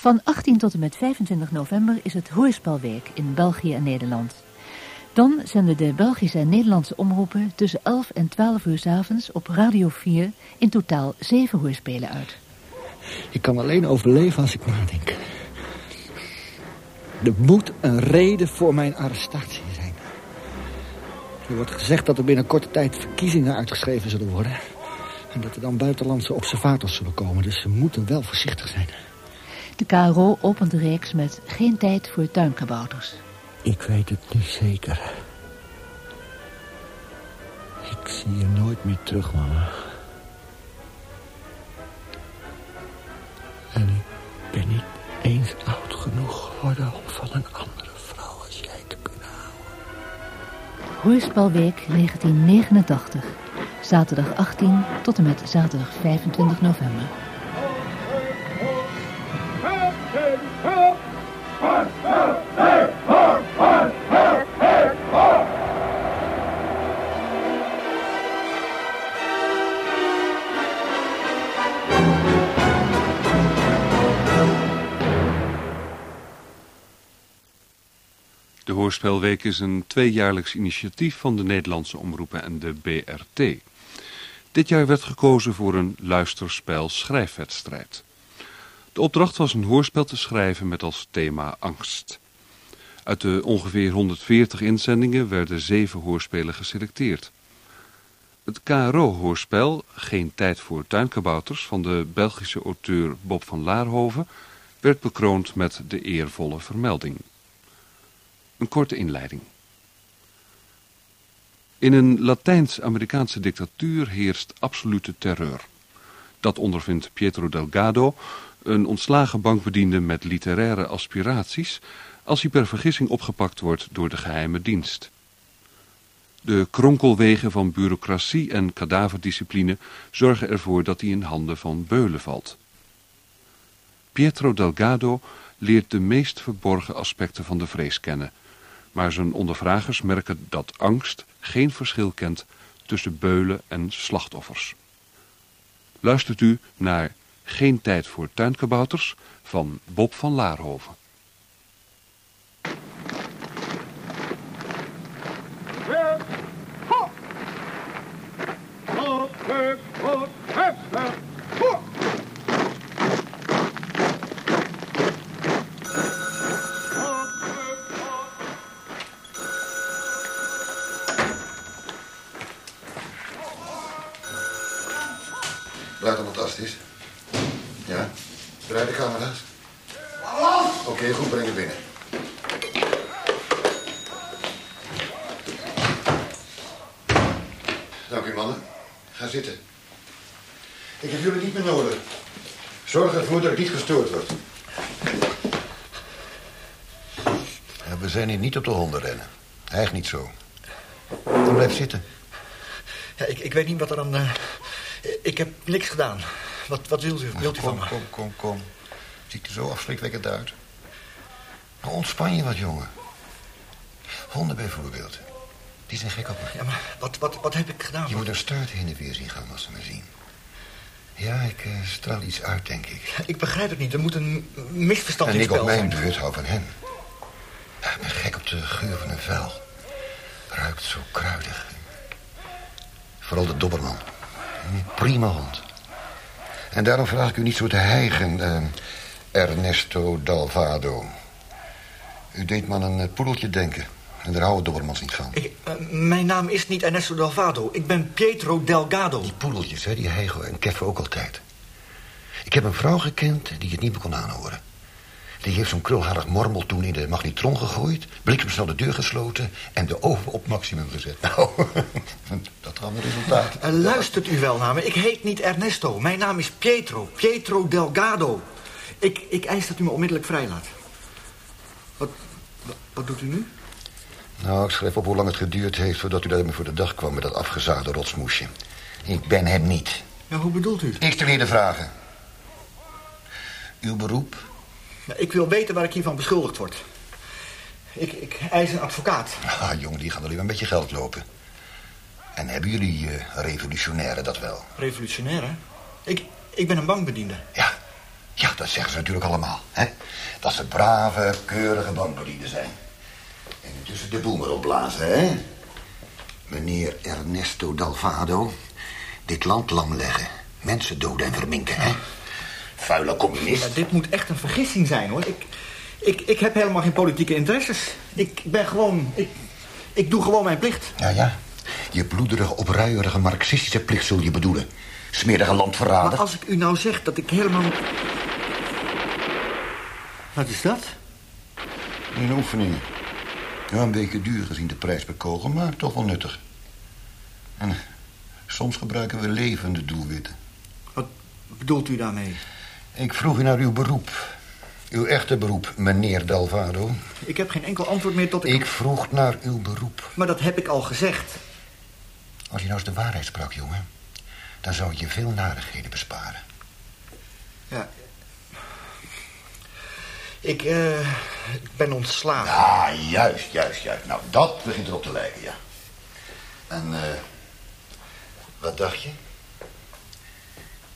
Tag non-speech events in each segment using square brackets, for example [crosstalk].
Van 18 tot en met 25 november is het Hoorspelweek in België en Nederland. Dan zenden de Belgische en Nederlandse omroepen tussen 11 en 12 uur s avonds op Radio 4 in totaal zeven hoorspelen uit. Ik kan alleen overleven als ik nadenk. Er moet een reden voor mijn arrestatie zijn. Er wordt gezegd dat er binnen korte tijd verkiezingen uitgeschreven zullen worden. En dat er dan buitenlandse observators zullen komen. Dus ze moeten wel voorzichtig zijn. De KRO opent de reeks met Geen tijd voor tuinkabouters. Ik weet het nu zeker. Ik zie je nooit meer terug, mama. En ik ben niet eens oud genoeg geworden om van een andere vrouw als jij te kunnen houden. Hoorspelweek 1989. Zaterdag 18 tot en met zaterdag 25 november. De Hoorspelweek is een tweejaarlijks initiatief van de Nederlandse Omroepen en de BRT. Dit jaar werd gekozen voor een luisterspel-schrijfwedstrijd. De opdracht was een hoorspel te schrijven met als thema angst. Uit de ongeveer 140 inzendingen werden zeven hoorspelen geselecteerd. Het KRO-hoorspel Geen tijd voor tuinkabouters van de Belgische auteur Bob van Laarhoven werd bekroond met de eervolle vermelding. Een korte inleiding. In een Latijns-Amerikaanse dictatuur heerst absolute terreur. Dat ondervindt Pietro Delgado, een ontslagen bankbediende met literaire aspiraties, als hij per vergissing opgepakt wordt door de geheime dienst. De kronkelwegen van bureaucratie en kadaverdiscipline zorgen ervoor dat hij in handen van beulen valt. Pietro Delgado leert de meest verborgen aspecten van de vrees kennen, maar zijn ondervragers merken dat angst geen verschil kent tussen beulen en slachtoffers. Luistert u naar Geen tijd voor tuinkabouters van Bob van Laarhoven. Buiten fantastisch. Ja? Draai de camera's. Oké, goed, breng het binnen. Dank u, mannen. Ga zitten. Ik heb jullie niet meer nodig. Zorg ervoor dat ik niet gestoord word. Ja, we zijn hier niet op de honden rennen. Eigenlijk niet zo. Dan blijf zitten. Ja, ik, ik weet niet wat er dan... eh, ik heb niks gedaan. Wat, wat wilt u, wilt u van kom, me? kom, kom, kom. Ziet er zo afschrikwekkend uit. Nou, ontspan je wat, jongen. Honden bijvoorbeeld. Die zijn gek op me. Ja, maar wat, wat, wat heb ik gedaan? Je moet een stuit heen en weer zien gaan als ze me zien. Ja, ik eh, straal iets uit, denk ik. Ik begrijp het niet. Er moet een misverstand En in ik op mijn zijn. beurt hou van hen. Ja, ik ben gek op de geur van een vel. Ruikt zo kruidig. Vooral de dobberman. Een prima hond. En daarom vraag ik u niet zo te hijgen, eh, Ernesto Dalvado. U deed me aan een eh, poedeltje denken. En daar houden dobbermans niet van. Ik, eh, mijn naam is niet Ernesto Delvado. Ik ben Pietro Delgado. Die poedeltjes, hè, die hegel en keffen ook altijd. Ik heb een vrouw gekend die het niet meer kon aanhoren. Die heeft zo'n krulharig mormel toen in de magnetron gegooid... bliksemsnel de deur gesloten en de oven op maximum gezet. [laughs] Nou, [laughs] dat gaf een resultaat. Eh, luistert u wel naar me? Ik heet niet Ernesto. Mijn naam is Pietro. Pietro Delgado. Ik, ik eis dat u me onmiddellijk vrijlaat. Wat, wat, wat doet u nu? Nou, ik schreef op hoe lang het geduurd heeft... voordat u daarmee voor de dag kwam met dat afgezaagde rotsmoesje. Ik ben hem niet. Ja, hoe bedoelt u? Ik stel hier de vragen. Uw beroep? Ik wil weten waar ik hiervan beschuldigd word. Ik, ik eis een advocaat. Ah, jongen, die gaan wel even een beetje geld lopen. En hebben jullie uh, revolutionairen dat wel? Revolutionair, hè? Ik, ik ben een bankbediende. Ja, Ja, dat zeggen ze natuurlijk allemaal, hè? Dat ze brave, keurige bankbedienden zijn. En intussen de boel maar opblazen, hè? Meneer Ernesto Dalvado, dit land lam leggen. Mensen doden en verminken, hè? Vuile communist. Ja, dit moet echt een vergissing zijn, hoor. Ik, ik, ik heb helemaal geen politieke interesses. Ik ben gewoon... Ik, ik doe gewoon mijn plicht. Ja, ja. Je bloederige, opruierige marxistische plicht zul je bedoelen. Smerige landverrader. Maar als ik u nou zeg dat ik helemaal... Wat is dat? Een oefening. Ja, een beetje duur gezien de prijs per kogel, maar toch wel nuttig. En soms gebruiken we levende doelwitten. Wat bedoelt u daarmee? Ik vroeg u naar uw beroep. Uw echte beroep, meneer Dalvado. Ik heb geen enkel antwoord meer tot ik... Ik vroeg naar uw beroep. Maar dat heb ik al gezegd. Als je nou eens de waarheid sprak, jongen... dan zou je veel narigheden besparen. Ja. Ik, eh, ik ben ontslagen. Ja, juist, juist, juist. Nou, dat begint erop te lijken, ja. En, eh... wat dacht je?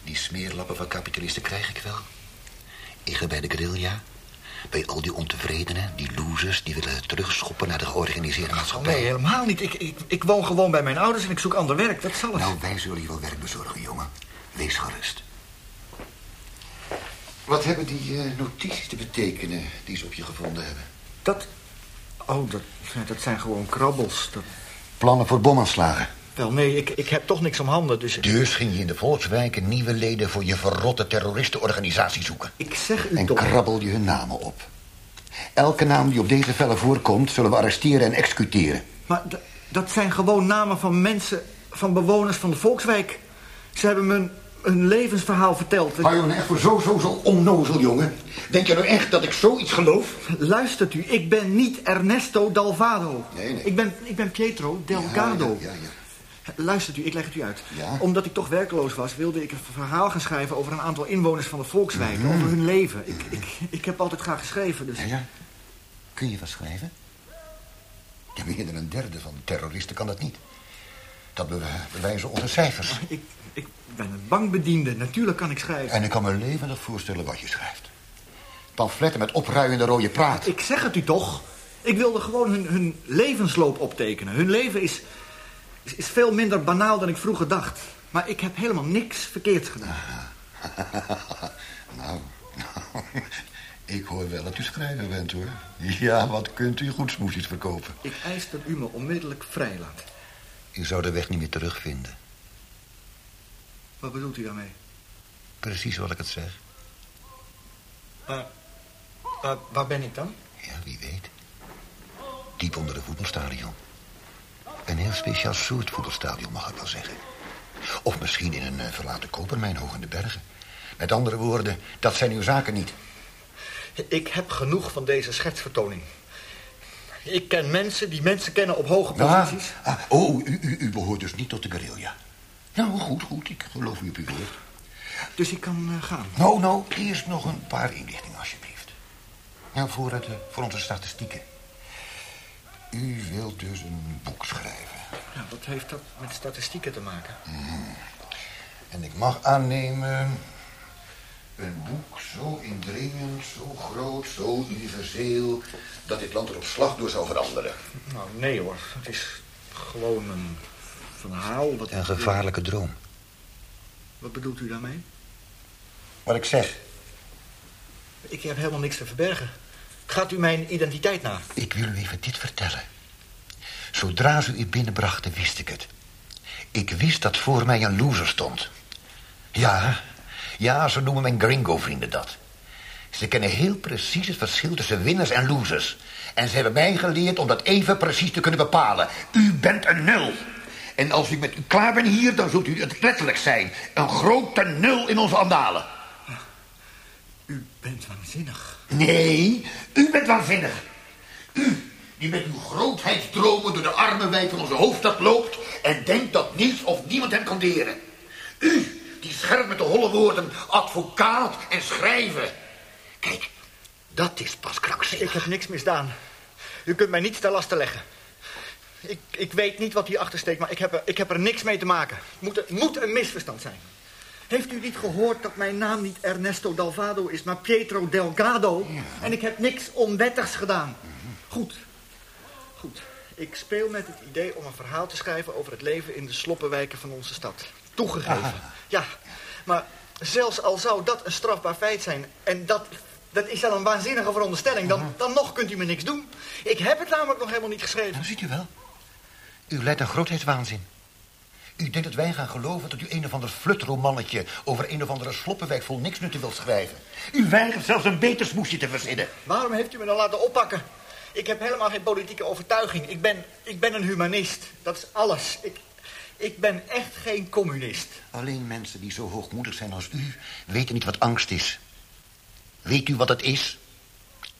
Die smeerlappen van kapitalisten krijg ik wel. Ik ga bij de guerrilla. Bij al die ontevredenen, die losers... die willen terugschoppen naar de georganiseerde maatschappij. nee, helemaal niet. Ik, ik, ik woon gewoon bij mijn ouders en ik zoek ander werk. Dat zal het. Nou, wij zullen je wel werk bezorgen, jongen. Wees gerust. Wat hebben die eh, notities te betekenen die ze op je gevonden hebben? Dat... Oh, dat, dat zijn gewoon krabbels. Dat... Plannen voor bomaanslagen. Wel, nee, ik, ik heb toch niks om handen, dus... Dus ging je in de volkswijken nieuwe leden voor je verrotte terroristenorganisatie zoeken. Ik zeg u En toch... krabbel je hun namen op. Elke naam die op deze vellen voorkomt, zullen we arresteren en executeren. Maar dat zijn gewoon namen van mensen, van bewoners van de Volkswijk. Ze hebben me een, een levensverhaal verteld. Hou je nou echt voor zo, zo, zo onnozel, jongen? Denk je nou echt dat ik zoiets geloof? Luistert u, ik ben niet Ernesto Dalvado. Nee, nee. Ik ben, ik ben Pietro Delgado. Ja, ja, ja. Luistert u, ik leg het u uit. Ja? Omdat ik toch werkloos was, wilde ik een verhaal gaan schrijven... over een aantal inwoners van de Volkswijk, Mhm. over hun leven. Ik, ik, ik heb altijd graag geschreven, dus... Ja, ja. Kun je wat schrijven? Ja, meer dan een derde van de terroristen kan dat niet. Dat be- bewijzen onze cijfers. Ik, ik ben een bankbediende, natuurlijk kan ik schrijven. En ik kan me levendig voorstellen wat je schrijft. Pamfletten met opruiende rode praat. Ik zeg het u toch. Ik wilde gewoon hun, hun levensloop optekenen. Hun leven is, is, is veel minder banaal dan ik vroeger dacht. Maar ik heb helemaal niks verkeerds gedaan. [laughs] Nou, nou, ik hoor wel dat u schrijver bent, hoor. Ja, wat kunt u goed smoesjes verkopen. Ik eis dat u me onmiddellijk vrijlaat. U zou de weg niet meer terugvinden. Wat bedoelt u daarmee? Precies wat ik het zeg. Waar ben ik dan? Ja, wie weet. Diep onder de voetbalstadion. Een heel speciaal soort voetbalstadion, mag ik wel zeggen. Of misschien in een eh, verlaten kopermijn hoog in de bergen. Met andere woorden, dat zijn uw zaken niet. Ik heb genoeg van deze schetsvertoning. Ik ken mensen die mensen kennen op hoge Ah, posities. ah, oh, u, u, u behoort dus niet tot de guerrilla. Nou, goed, goed, ik geloof u op uw woord. Dus ik kan eh, gaan. Nou, nou, eerst nog een paar inlichtingen, alsjeblieft. Nou, voor, het, eh, voor onze statistieken. U wilt dus een boek schrijven. Ja, wat heeft dat met statistieken te maken? En ik mag aannemen... een boek zo indringend, zo groot, zo universeel... dat dit land er op slag door zou veranderen. Nou, nee hoor. Het is gewoon een verhaal. Wat, Een gevaarlijke droom. Wat bedoelt u daarmee? Wat ik zeg, Ik heb helemaal niks te verbergen. Gaat u mijn identiteit na? ik wil u even dit vertellen. Zodra ze u binnenbrachten, wist ik het. Ik wist dat voor mij een loser stond. Ja, ja, zo noemen mijn gringo-vrienden dat. Ze kennen heel precies het verschil tussen winners en losers. En ze hebben mij geleerd om dat even precies te kunnen bepalen. U bent een nul. En als ik met u klaar ben hier, dan zult u het letterlijk zijn. Een grote nul in onze andalen. U bent waanzinnig. Nee, u bent waanzinnig. U, die met uw grootheidsdromen door de arme wijk van onze hoofdstad loopt... en denkt dat niets of niemand hem kan deren. U, die scherp met de holle woorden advocaat en schrijven. Kijk, dat is pas krankzinnig. Ik heb niks misdaan. U kunt mij niets ter laste leggen. Ik, ik weet niet wat hierachter steekt, maar ik heb, er, ik heb er niks mee te maken. Het moet, moet een misverstand zijn. Heeft u niet gehoord dat mijn naam niet Ernesto Dalvado is, maar Pietro Delgado? En ik heb niks onwettigs gedaan. Goed. Goed. Ik speel met het idee om een verhaal te schrijven over het leven in de sloppenwijken van onze stad. Toegegeven. Ja, maar zelfs al zou dat een strafbaar feit zijn... en dat, dat is dan een waanzinnige veronderstelling... Dan, dan nog kunt u me niks doen. Ik heb het namelijk nog helemaal niet geschreven. Nou, ziet u wel. U leidt een grootheidswaanzin. U denkt dat wij gaan geloven dat u een of ander flutromannetje... over een of andere sloppenwijk vol niks nutten wilt schrijven. U weigert zelfs een beter smoesje te verzinnen. Waarom heeft u me dan laten oppakken? Ik heb helemaal geen politieke overtuiging. Ik ben, ik ben een humanist. Dat is alles. Ik, ik ben echt geen communist. Alleen mensen die zo hoogmoedig zijn als u... weten niet wat angst is. Weet u wat het is?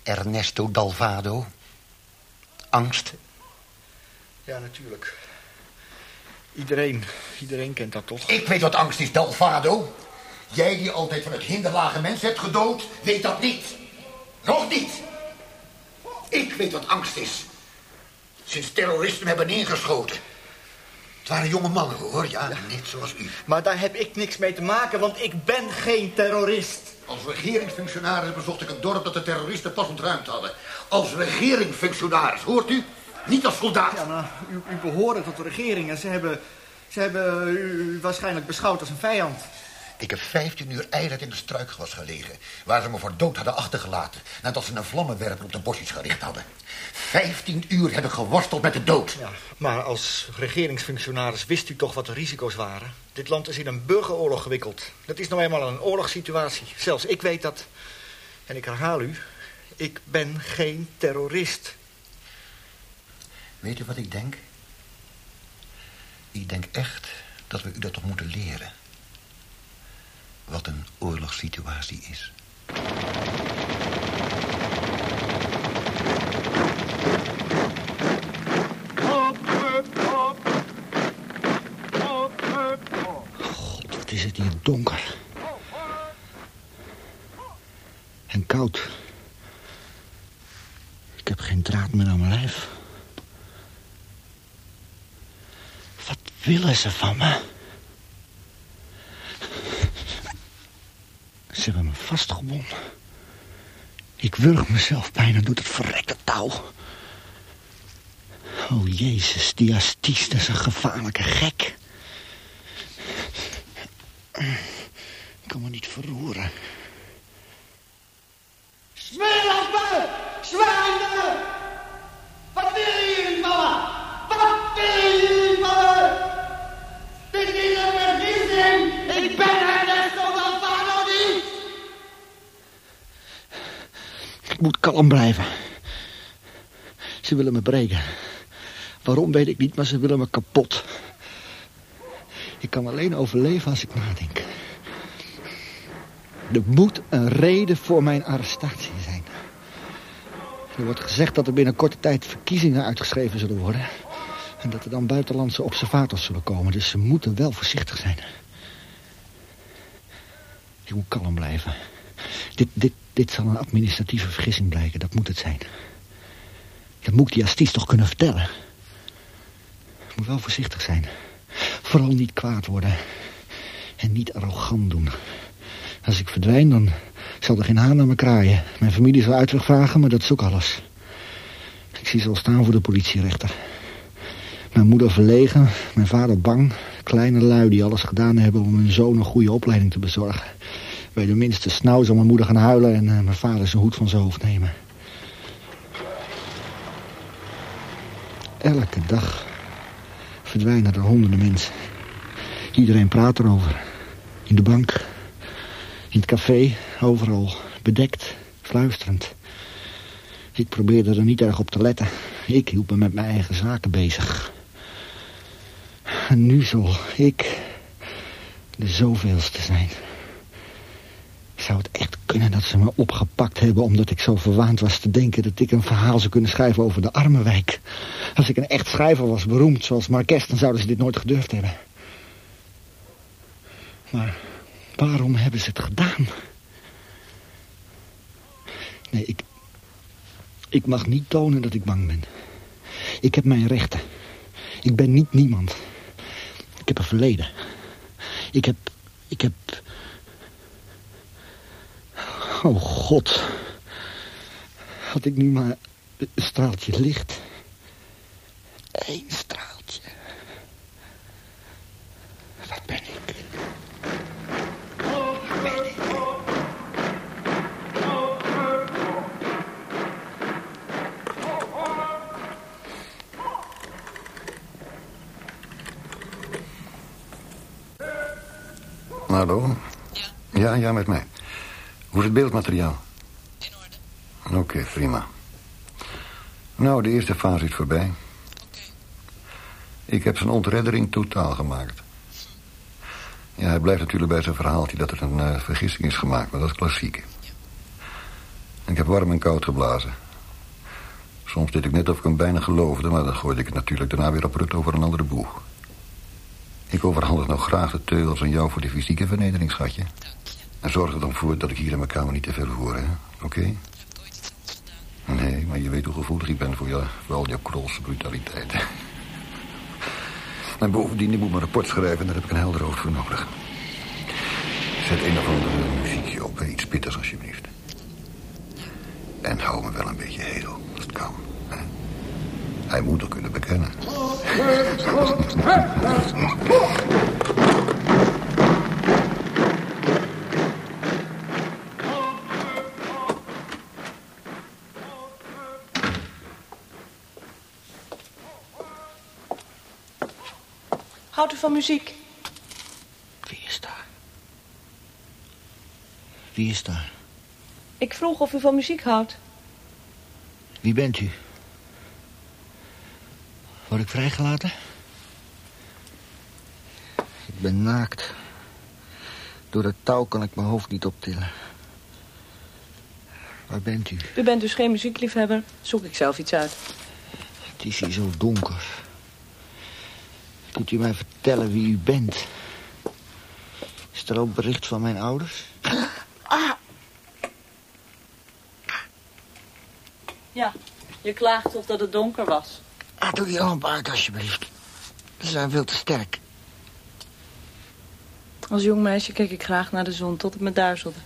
Ernesto Dalvado. Angst. Ja, natuurlijk. Iedereen, iedereen kent dat toch? Ik weet wat angst is, Dalvado. Jij die altijd van het hinderlage mens hebt gedood, weet dat niet. Nog niet. Ik weet wat angst is. Sinds terroristen hebben neergeschoten. Het waren jonge mannen, hoor. Ja, net zoals u. Maar daar heb ik niks mee te maken, want ik ben geen terrorist. Als regeringsfunctionaris bezocht ik een dorp dat de terroristen pas ontruimd hadden. Als regeringsfunctionaris, hoort u? Niet als soldaat. Ja, maar u, u behoort tot de regering en ze hebben, ze hebben u waarschijnlijk beschouwd als een vijand. Ik heb 15 uur eiland in de struikgewas gelegen... waar ze me voor dood hadden achtergelaten... nadat ze een vlammenwerper op de bosjes gericht hadden. 15 uur heb ik geworsteld met de dood. Ja, maar als regeringsfunctionaris wist u toch wat de risico's waren? Dit land is in een burgeroorlog gewikkeld. Dat is nou eenmaal een oorlogssituatie. Zelfs ik weet dat. En ik herhaal u, ik ben geen terrorist. Weet u wat ik denk? Ik denk echt dat we u dat toch moeten leren. Wat een oorlogssituatie is. God, wat is het hier donker. En koud. Ik heb geen draad meer aan mijn lijf. Wat willen ze van me? Ze hebben me vastgebonden. Ik wurg mezelf bijna door het verrekte touw. Oh, Jezus, die Astis, dat is een gevaarlijke gek. Ik kan me niet verroeren. Smeerlappen! Zwijnen! Wat willen jullie van me? Wat willen jullie van me? Dit is een vergissing! Ik ben Ernesto Dalvado niet! Ik moet kalm blijven. Ze willen me breken. Waarom weet ik niet, maar ze willen me kapot. Ik kan alleen overleven als ik nadenk. Er moet een reden voor mijn arrestatie zijn. Er wordt gezegd dat er binnen korte tijd verkiezingen uitgeschreven zullen worden. En dat er dan buitenlandse observators zullen komen. Dus ze moeten wel voorzichtig zijn. Ik moet kalm blijven. Dit, dit, zal een administratieve vergissing blijken. Dat moet het zijn. Dat moet die Astis toch kunnen vertellen. Ik moet wel voorzichtig zijn. Vooral niet kwaad worden. En niet arrogant doen. Als ik verdwijn, dan zal er geen haan naar me kraaien. Mijn familie zal uitweg vragen, maar dat is ook alles. Ik zie ze al staan voor de politierechter. Mijn moeder verlegen, mijn vader bang. Kleine lui die alles gedaan hebben om hun zoon een goede opleiding te bezorgen. Bij de minste snauw zal mijn moeder gaan huilen en eh, mijn vader zijn hoed van zijn hoofd nemen. Elke dag verdwijnen er honderden mensen. Iedereen praat erover. In de bank, in het café, overal. Bedekt, fluisterend. Ik probeerde er niet erg op te letten. Ik hield me met mijn eigen zaken bezig. En nu zal ik de zoveelste zijn. Kunnen dat ze me opgepakt hebben... omdat ik zo verwaand was te denken dat ik een verhaal zou kunnen schrijven over de Armenwijk? Als ik een echt schrijver was, beroemd zoals Marques... dan zouden ze dit nooit gedurfd hebben. Maar waarom hebben ze het gedaan? Nee, ik... Ik mag niet tonen dat ik bang ben. Ik heb mijn rechten. Ik ben niet niemand. Ik heb een verleden. Ik heb... Ik heb Oh, God. Had ik nu maar een straaltje licht. Eén straaltje. Wat ben ik? Wat ben ik? Hallo? Ja? Ja, ja, met mij. Hoe is het beeldmateriaal? In orde. Oké, prima. Nou, de eerste fase is voorbij. Oké. Ik heb zijn ontreddering totaal gemaakt. Ja, hij blijft natuurlijk bij zijn verhaaltje dat er een eh, vergissing is gemaakt, maar dat is klassiek. Ik heb warm en koud geblazen. Soms deed ik net of ik hem bijna geloofde, maar dan gooide ik het natuurlijk daarna weer op rut over een andere boeg. Ik overhandig nog graag de teugels aan jou voor de fysieke vernedering, schatje. Dank. En zorg er dan voor dat ik hier in mijn kamer niet te veel hoor, hè? Oké? Gedaan. Nee, maar je weet hoe gevoelig ik ben voor, je, voor al jouw krolse brutaliteit. En bovendien, ik moet mijn rapport schrijven en daar heb ik een helder hoofd voor nodig. Zet een of andere muziekje op, hè? iets pittigs alsjeblieft. En hou me wel een beetje hedel, als het kan. Hè? Hij moet er kunnen bekennen. [laughs] Van muziek? Wie is daar? Wie is daar? Ik vroeg of u van muziek houdt. Wie bent u? Word ik vrijgelaten? Ik ben naakt. Door dat touw kan ik mijn hoofd niet optillen. Waar bent u? U bent dus geen muziekliefhebber. Zoek ik zelf iets uit. Het is hier zo donker. Kunt u mij vertellen wie u bent? Is er ook bericht van mijn ouders? Ja, je klaagt toch dat het donker was. Ah, doe die lamp uit, alsjeblieft. Ze zijn veel te sterk. Als jong meisje keek ik graag naar de zon tot het me duizelde.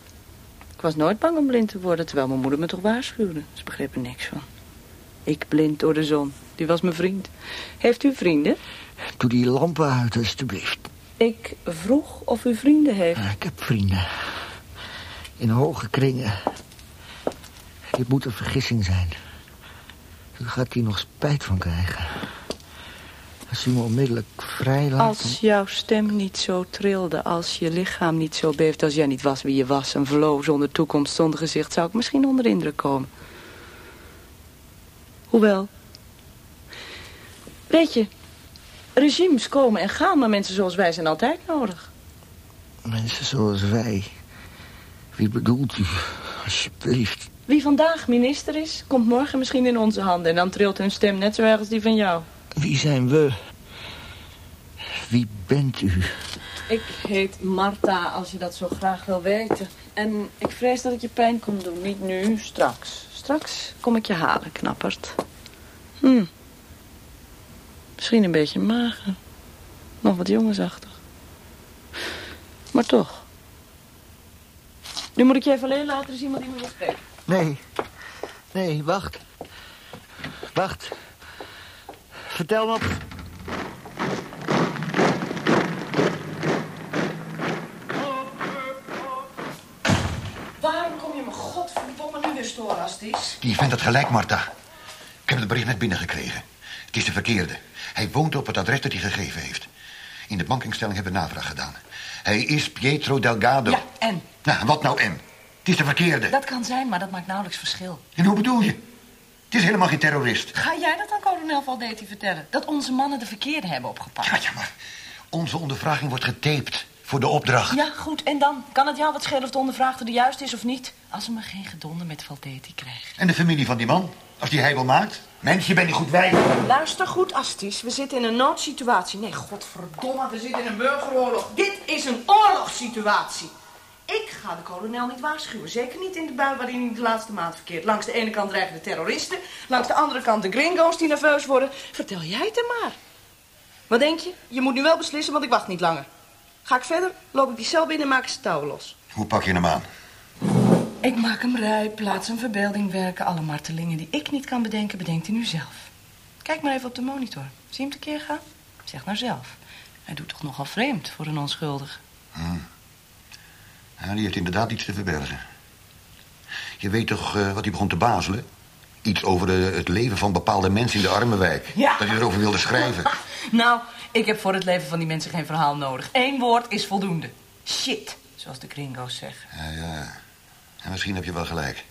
Ik was nooit bang om blind te worden, terwijl mijn moeder me toch waarschuwde. Ze begreep er niks van. Ik blind door de zon. Die was mijn vriend. Heeft u vrienden? Doe die lampen uit, alsjeblieft. Ik vroeg of u vrienden heeft. Ik heb vrienden. In hoge kringen. Dit moet een vergissing zijn. U gaat hier nog spijt van krijgen. Als u me onmiddellijk vrijlaat... Als jouw stem niet zo trilde, als je lichaam niet zo beeft... als jij niet was wie je was, een verloofd zonder toekomst, zonder gezicht... zou ik misschien onder de indruk komen. Hoewel... Weet je, regimes komen en gaan... maar mensen zoals wij zijn altijd nodig. Mensen zoals wij. Wie bedoelt u? Alsjeblieft. Wie vandaag minister is, komt morgen misschien in onze handen... en dan trilt hun stem net zo erg als die van jou. Wie zijn we? Wie bent u? Ik heet Marta, als je dat zo graag wil weten. En ik vrees dat ik je pijn kom doen. Niet nu, straks. Straks kom ik je halen, knapperd. Hm. Misschien een beetje mager. Nog wat jongensachtig. Maar toch. Nu moet ik je even alleen laten, er iemand die me wil spreken. Nee. Nee, wacht. Wacht. Vertel me op. storen als het is? Die vent had gelijk, Marta. Ik heb het bericht net binnengekregen. Het is de verkeerde. Hij woont op het adres dat hij gegeven heeft. In de bankinstelling hebben we navraag gedaan. Hij is Pietro Delgado. Ja, en? Nou, wat nou en? Het is de verkeerde. Dat kan zijn, maar dat maakt nauwelijks verschil. En hoe bedoel je? Het is helemaal geen terrorist. Ga jij dat aan kolonel Valdetti vertellen? Dat onze mannen de verkeerde hebben opgepakt? Ja, ja, maar onze ondervraging wordt getaped voor de opdracht. Ja, goed. En dan? Kan het jou wat schelen of de ondervraagde de juist is of niet? Als ze maar geen gedonder met Valdetti krijgen. En de familie van die man, als die hij wel maakt. Mens, je bent niet goed wijs. Luister goed, Astis. We zitten in een noodsituatie. Nee, godverdomme, we zitten in een burgeroorlog. Dit is een oorlogssituatie. Ik ga de kolonel niet waarschuwen. Zeker niet in de bui waarin hij de laatste maand verkeert. Langs de ene kant dreigen de terroristen. Langs de andere kant de gringo's die nerveus worden. Vertel jij het hem maar. Wat denk je? Je moet nu wel beslissen, want ik wacht niet langer. Ga ik verder, loop ik die cel binnen en maak ik zijn touwen los. Hoe pak je hem aan? Ik maak hem rijp, laat zijn verbeelding werken. Alle martelingen die ik niet kan bedenken, bedenkt hij nu zelf. Kijk maar even op de monitor. Zie je hem tekeer gaan? Zeg nou zelf. Hij doet toch nogal vreemd voor een onschuldige. Ja, die heeft inderdaad iets te verbergen. Je weet toch eh, wat hij begon te bazelen? Iets over de, het leven van bepaalde mensen in de Armenwijk. Ja. Dat hij erover wilde schrijven. [laughs] Nou, ik heb voor het leven van die mensen geen verhaal nodig. Eén woord is voldoende. Shit, zoals de gringo's zeggen. Ja, ja. En misschien heb je wel gelijk.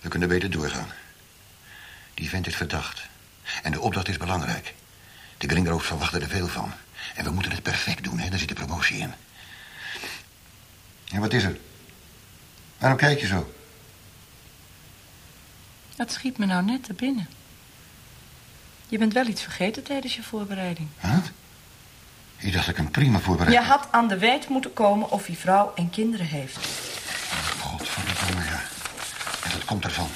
We kunnen beter doorgaan. Die vent is verdacht. En de opdracht is belangrijk. De gringo's verwachten er veel van. En we moeten het perfect doen, hè? Daar zit de promotie in. En wat is er? Waarom kijk je zo? Dat schiet me nou net te binnen. Je bent wel iets vergeten tijdens je voorbereiding. Wat? Ik dacht dat ik een prima voorbereid Je had aan de weet moeten komen of hij vrouw en kinderen heeft. Godverdomme, ja. En dat komt ervan.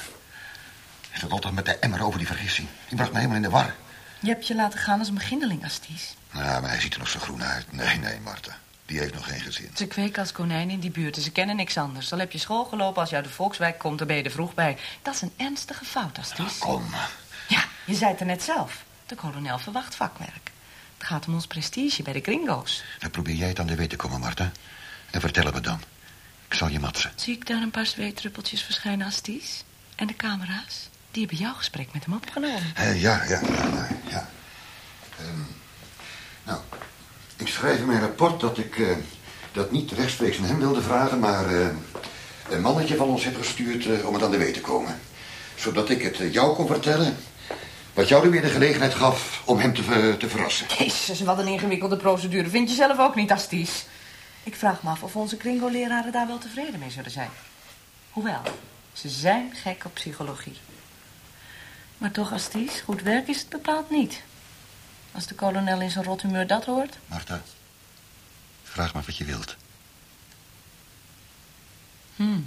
Is dat altijd met de emmer over die vergissing? Die bracht me helemaal in de war. Je hebt je laten gaan als een beginneling, Asties. Ja, maar hij ziet er nog zo groen uit. Nee, nee, Marta. Die heeft nog geen gezin. Ze kweken als konijn in die buurt en ze kennen niks anders. Al heb je school gelopen als je uit de Volkswijk komt, dan ben je er vroeg bij. Dat is een ernstige fout, Asties. Kom. Je zei het er net zelf. De kolonel verwacht vakwerk. Het gaat om ons prestige bij de gringo's. Dan probeer jij het aan de weet te komen, Marta. En vertel het me dan. Ik zal je matsen. Zie ik daar een paar zweetdruppeltjes verschijnen, Asties? En de camera's? Die hebben jouw gesprek met hem opgenomen. Eh, ja, ja, ja. ja. Ehm, nou, ik schrijf in mijn rapport dat ik eh, dat niet rechtstreeks aan hem wilde vragen... maar eh, een mannetje van ons heb gestuurd om het aan de weet te komen. Zodat ik het jou kon vertellen... wat jou er weer de gelegenheid gaf om hem te, ver- te verrassen. Jezus, wat een ingewikkelde procedure. Vind je zelf ook niet, Asties? Ik vraag me af of onze gringo-leraren daar wel tevreden mee zullen zijn. Hoewel, ze zijn gek op psychologie. Maar toch, Asties, goed werk is het bepaald niet. Als de kolonel in zijn rot humeur dat hoort... Marta, vraag maar wat je wilt. Hm,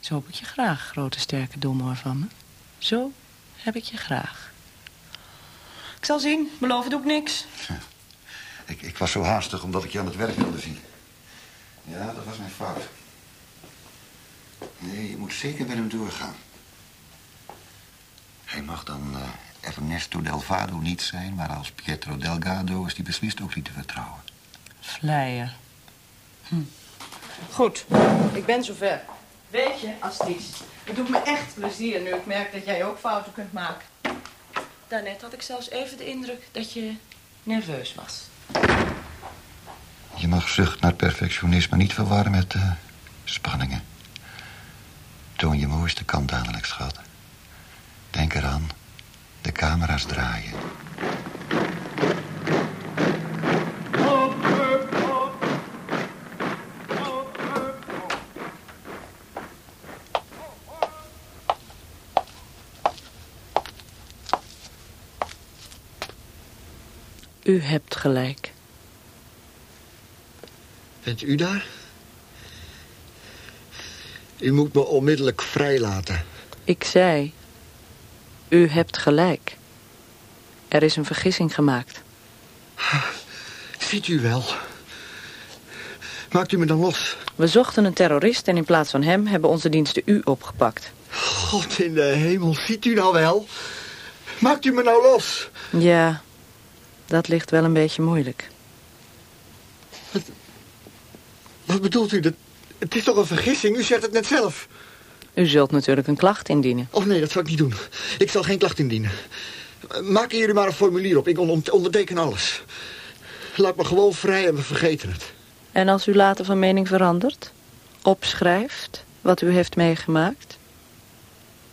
zo heb ik je graag, grote sterke domoor van me. Zo heb ik je graag. Ik zal zien, beloven doe ik niks. Ik, ik was zo haastig omdat ik je aan het werk wilde zien. Ja, dat was mijn fout. Nee, je moet zeker met hem doorgaan. Hij mag dan eh, Ernesto Delvado niet zijn, maar als Pietro Delgado is die beslist ook niet te vertrouwen. Vleier. Hm. Goed, ik ben zover. Weet je, Asties, het doet me echt plezier nu ik merk dat jij ook fouten kunt maken. Daarnet had ik zelfs even de indruk dat je nerveus was. Je mag zucht naar perfectionisme niet verwarren met eh, spanningen. Toon je mooiste kant dadelijk, schat. Denk eraan, de camera's draaien. U hebt gelijk. Bent u daar? U moet me onmiddellijk vrijlaten. Ik zei, u hebt gelijk. Er is een vergissing gemaakt. Ziet u wel. Maakt u me dan los. We zochten een terrorist en in plaats van hem hebben onze diensten u opgepakt. God in de hemel, ziet u nou wel? Maakt u me nou los. Ja, dat ligt wel een beetje moeilijk. Wat bedoelt u? Dat, het is toch een vergissing? U zegt het net zelf. U zult natuurlijk een klacht indienen. Oh nee, dat zal ik niet doen. Ik zal geen klacht indienen. Maken jullie maar een formulier op. Ik on- onderteken alles. Laat me gewoon vrij en we vergeten het. En als u later van mening verandert? Opschrijft wat u heeft meegemaakt?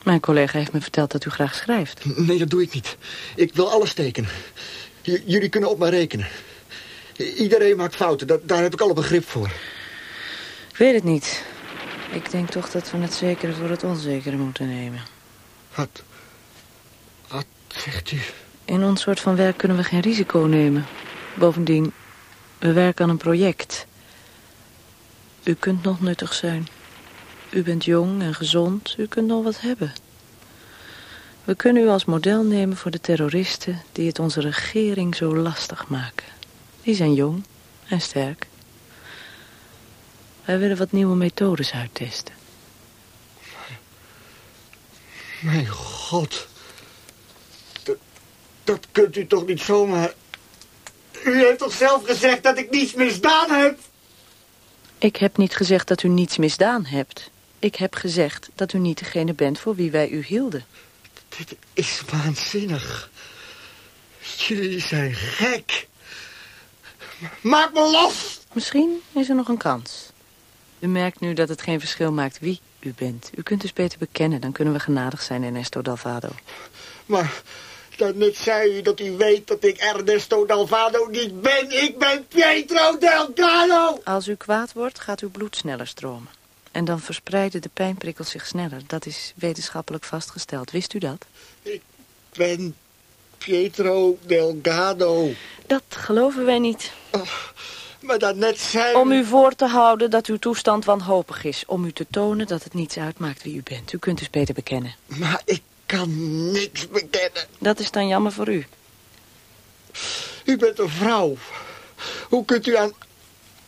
Mijn collega heeft me verteld dat u graag schrijft. Nee, dat doe ik niet. Ik wil alles tekenen. J- jullie kunnen op mij rekenen. Iedereen maakt fouten. Da- daar heb ik alle begrip voor. Ik weet het niet. Ik denk toch dat we het zekere voor het onzekere moeten nemen. Wat? Wat zegt u? In ons soort van werk kunnen we geen risico nemen. Bovendien, we werken aan een project. U kunt nog nuttig zijn. U bent jong en gezond. U kunt nog wat hebben. We kunnen u als model nemen voor de terroristen... die het onze regering zo lastig maken. Die zijn jong en sterk. Wij willen wat nieuwe methodes uittesten. Mijn god. Dat, dat kunt u toch niet zomaar... U heeft toch zelf gezegd dat ik niets misdaan heb? Ik heb niet gezegd dat u niets misdaan hebt. Ik heb gezegd dat u niet degene bent voor wie wij u hielden. Dit is waanzinnig. Jullie zijn gek. Maak me los! Misschien is er nog een kans. U merkt nu dat het geen verschil maakt wie u bent. U kunt dus beter bekennen, dan kunnen we genadig zijn, Ernesto Dalvado. Maar daarnet zei u dat u weet dat ik Ernesto Dalvado niet ben. Ik ben Pietro Delgado! Als u kwaad wordt, gaat uw bloed sneller stromen. En dan verspreiden de pijnprikkels zich sneller. Dat is wetenschappelijk vastgesteld. Wist u dat? Ik ben Pietro Delgado. Dat geloven wij niet. Maar daarnet zei Om u voor te houden dat uw toestand wanhopig is. Om u te tonen dat het niets uitmaakt wie u bent. U kunt dus beter bekennen. Maar ik kan niks bekennen. Dat is dan jammer voor u. U bent een vrouw. Hoe kunt u aan,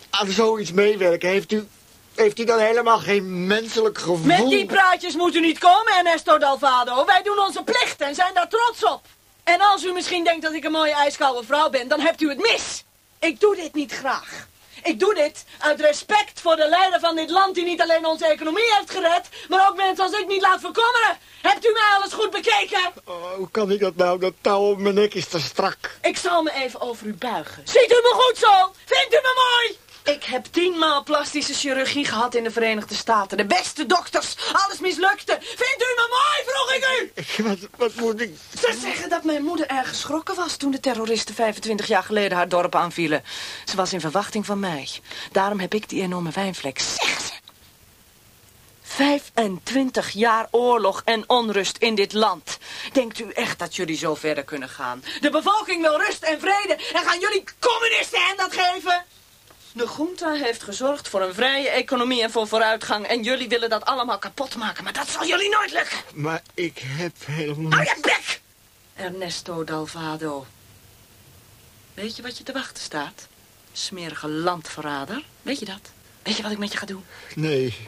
aan zoiets meewerken? Heeft u, heeft u dan helemaal geen menselijk gevoel? Met die praatjes moet u niet komen, Ernesto Dalvado. Wij doen onze plicht en zijn daar trots op. En als u misschien denkt dat ik een mooie ijskoude vrouw ben, dan hebt u het mis. Ik doe dit niet graag. Ik doe dit uit respect voor de leider van dit land die niet alleen onze economie heeft gered, maar ook mensen als ik niet laat verkommeren. Hebt u mij alles goed bekeken? Oh, hoe kan ik dat nou? Dat touw om mijn nek is te strak. Ik zal me even over u buigen. Ziet u me goed zo? Vindt u me mooi? Ik heb tienmaal plastische chirurgie gehad in de Verenigde Staten. De beste dokters. Alles mislukte. Vindt u me mooi, vroeg ik u? Wat, wat moet ik... Ze zeggen dat mijn moeder erg geschrokken was toen de terroristen 25 jaar geleden haar dorp aanvielen. Ze was in verwachting van mij. Daarom heb ik die enorme wijnvlek. Zeggen ze. 25 jaar oorlog en onrust in dit land. Denkt u echt dat jullie zo verder kunnen gaan? De bevolking wil rust en vrede en gaan jullie communisten hen dat geven? De junta heeft gezorgd voor een vrije economie en voor vooruitgang. En jullie willen dat allemaal kapot maken, maar dat zal jullie nooit lukken. Maar ik heb helemaal... Hou je bek! Ernesto Dalvado. Weet je wat je te wachten staat? Smerige landverrader. Weet je dat? Weet je wat ik met je ga doen? Nee.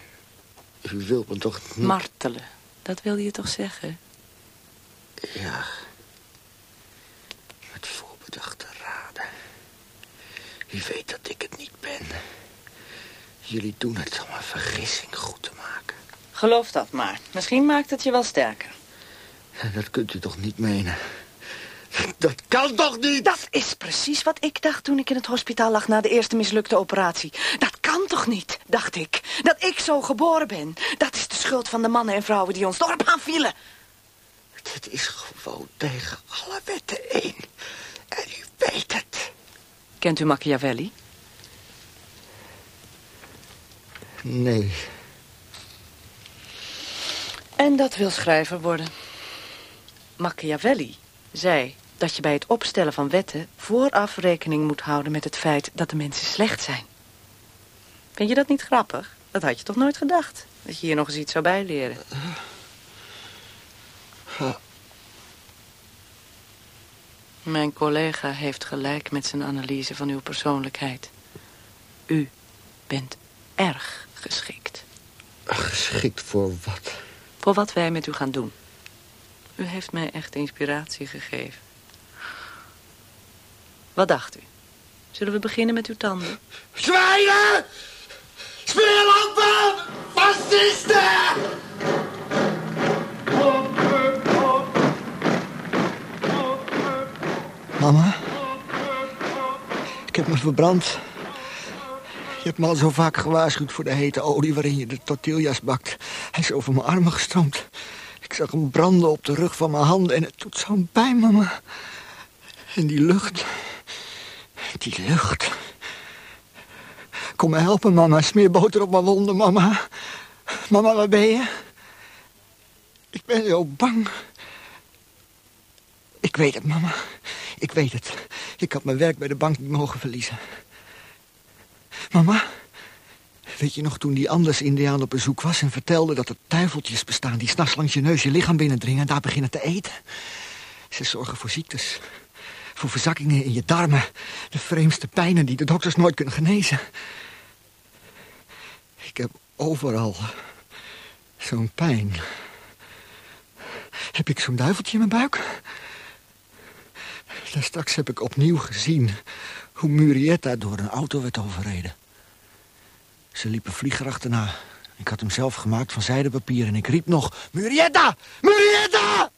U wilt me toch niet... Martelen. Dat wilde je toch zeggen? Ja. U weet dat ik het niet ben. Jullie doen het om een vergissing goed te maken. Geloof dat maar. Misschien maakt het je wel sterker. Dat kunt u toch niet menen? Dat kan toch niet? Dat is precies wat ik dacht toen ik in het hospitaal lag na de eerste mislukte operatie. Dat kan toch niet, dacht ik. Dat ik zo geboren ben. Dat is de schuld van de mannen en vrouwen die ons dorp aanvielen. Dit is gewoon tegen alle wetten in. En u weet het. Kent u Machiavelli? Nee. En dat wil schrijver worden. Machiavelli zei dat je bij het opstellen van wetten... vooraf rekening moet houden met het feit dat de mensen slecht zijn. Vind je dat niet grappig? Dat had je toch nooit gedacht? Dat je hier nog eens iets zou bijleren. Mijn collega heeft gelijk met zijn analyse van uw persoonlijkheid. U bent erg geschikt. Geschikt voor wat? Voor wat wij met u gaan doen. U heeft mij echt inspiratie gegeven. Wat dacht u? Zullen we beginnen met uw tanden? Zwijnen! Speerlampen! Fascisten! Mama? Ik heb me verbrand. Je hebt me al zo vaak gewaarschuwd voor de hete olie waarin je de tortillas bakt. Hij is over mijn armen gestroomd. Ik zag hem branden op de rug van mijn handen en het doet zo'n pijn, mama. En die lucht. Die lucht. Kom me helpen, mama. Smeer boter op mijn wonden, mama. Mama, waar ben je? Ik ben zo bang. Ik weet het, mama. Ik weet het. Ik had mijn werk bij de bank niet mogen verliezen. Mama, weet je nog toen die Anders-Indiaan op bezoek was... en vertelde dat er duiveltjes bestaan die s'nachts langs je neus je lichaam binnendringen... en daar beginnen te eten? Ze zorgen voor ziektes. Voor verzakkingen in je darmen. De vreemdste pijnen die de dokters nooit kunnen genezen. Ik heb overal zo'n pijn. Heb ik zo'n duiveltje in mijn buik? Straks heb ik opnieuw gezien hoe Murietta door een auto werd overreden. Ze liepen vlieger achterna. Ik had hem zelf gemaakt van zijdepapier en ik riep nog... Murietta! Murietta!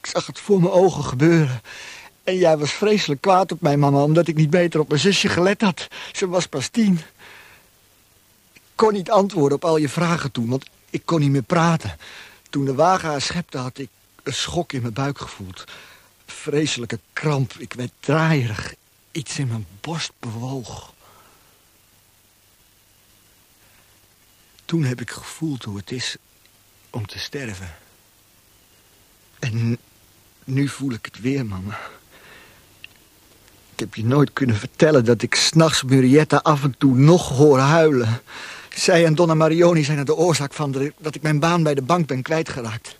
Ik zag het voor mijn ogen gebeuren. En jij was vreselijk kwaad op mij, mama... omdat ik niet beter op mijn zusje gelet had. Ze was pas tien. Ik kon niet antwoorden op al je vragen toen, want ik kon niet meer praten. Toen de wagen haar schepte, had ik een schok in mijn buik gevoeld. Vreselijke kramp. Ik werd draaierig. Iets in mijn borst bewoog. Toen heb ik gevoeld hoe het is om te sterven. En nu voel ik het weer, mama. Ik heb je nooit kunnen vertellen dat ik s'nachts Murietta af en toe nog hoor huilen. Zij en Donna Marioni zijn er de oorzaak van dat ik mijn baan bij de bank ben kwijtgeraakt.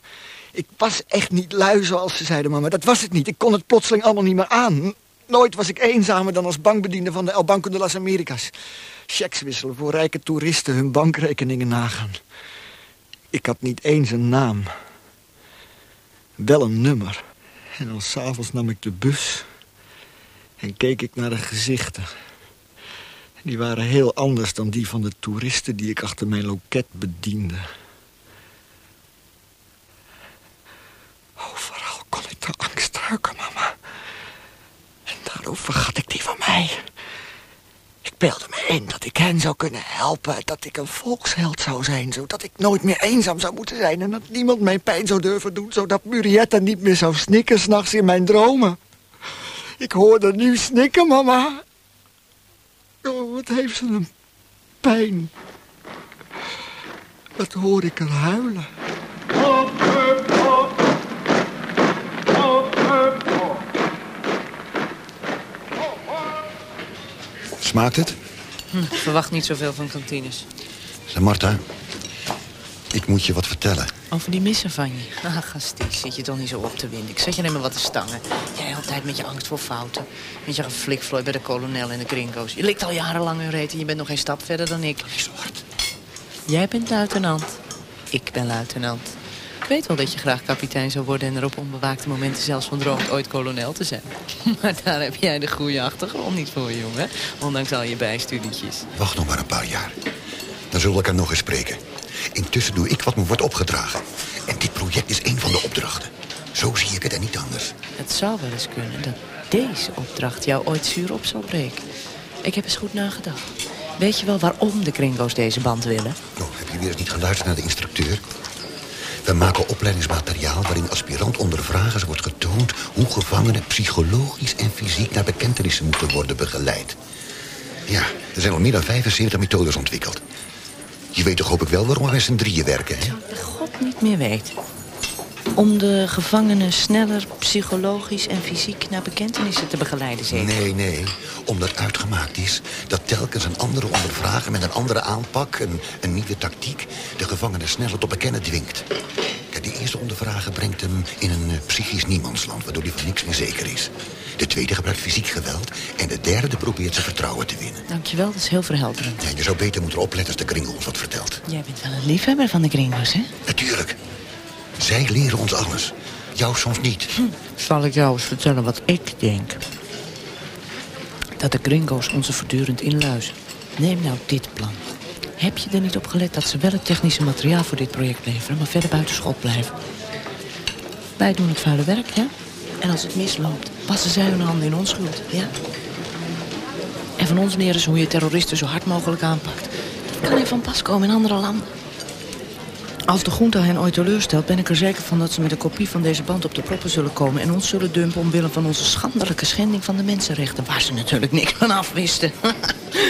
Ik was echt niet lui, zoals ze zeiden, mama. Dat was het niet. Ik kon het plotseling allemaal niet meer aan. Nooit was ik eenzamer dan als bankbediende van de El Banco de las Americas. Checks wisselen voor rijke toeristen hun bankrekeningen nagaan. Ik had niet eens een naam. Wel een nummer. En dan s'avonds nam ik de bus en keek ik naar de gezichten. Die waren heel anders dan die van de toeristen die ik achter mijn loket bediende. Overal kon ik de angst ruiken, mama. En daardoor vergat ik die van mij. Ik beelde me in dat ik hen zou kunnen helpen. Dat ik een volksheld zou zijn. Zodat ik nooit meer eenzaam zou moeten zijn. En dat niemand mijn pijn zou durven doen. Zodat Murietta niet meer zou snikken s'nachts in mijn dromen. Ik hoorde nu snikken, mama. Oh, wat heeft ze een pijn. Wat hoor ik er huilen. Smaakt het? Hm, ik verwacht niet zoveel van kantines. Zeg, Marta, ik moet je wat vertellen. Over die missen van je. Ah, gastie, zit je toch niet zo op te winden. Ik zet je alleen maar wat te stangen. Jij altijd met je angst voor fouten. Met je geflikvlooi bij de kolonel en de gringo's. Je likt al jarenlang hun reet en je bent nog geen stap verder dan ik. Hard. Jij bent luitenant. Ik ben luitenant. Ik weet wel dat je graag kapitein zou worden... en er op onbewaakte momenten zelfs van droomt ooit kolonel te zijn. [laughs] Maar daar heb jij de goede achtergrond niet voor, jongen. Ondanks al je bijstudietjes. Wacht nog maar een paar jaar. Dan zullen we elkaar nog eens spreken. Intussen doe ik wat me wordt opgedragen. En dit project is één van de opdrachten. Zo zie ik het en niet anders. Het zou wel eens kunnen dat deze opdracht jou ooit zuur op zal breken. Ik heb eens goed nagedacht. Weet je wel waarom de kringo's deze band willen? Oh, heb je weer eens niet geluisterd naar de instructeur? We maken opleidingsmateriaal waarin aspirant onder vragers wordt getoond... hoe gevangenen psychologisch en fysiek naar bekentenissen moeten worden begeleid. Ja, er zijn al meer dan 75 methodes ontwikkeld. Je weet toch hoop ik wel waarom we met drieën werken, hè? De God niet meer weet. Om de gevangenen sneller psychologisch en fysiek naar bekentenissen te begeleiden, zeker? Nee, nee. Omdat uitgemaakt is dat telkens een andere ondervrager met een andere aanpak... een, een nieuwe tactiek de gevangenen sneller tot bekennen dwingt. Kijk, die eerste ondervrager brengt hem in een eh, psychisch niemandsland... waardoor hij van niks meer zeker is. De tweede gebruikt fysiek geweld. En de derde probeert zijn vertrouwen te winnen. Dankjewel, dat is heel verhelderend. Ja, je zou beter moeten opletten als de kringel ons wat vertelt. Jij bent wel een liefhebber van de gringos, hè? Natuurlijk. Zij leren ons alles. Jou soms niet. Zal ik jou eens vertellen wat ik denk? Dat de gringo's onze voortdurend inluizen. Neem nou dit plan. Heb je er niet op gelet dat ze wel het technische materiaal voor dit project leveren... maar verder buiten schot blijven? Wij doen het vuile werk, ja? En als het misloopt, wassen zij hun handen in onschuld, ja? En van ons leren ze hoe je terroristen zo hard mogelijk aanpakt. Dat kan hier van pas komen in andere landen. Als de junta hen ooit teleurstelt, ben ik er zeker van dat ze met een kopie van deze band op de proppen zullen komen... en ons zullen dumpen omwille van onze schandelijke schending van de mensenrechten... waar ze natuurlijk niks van afwisten.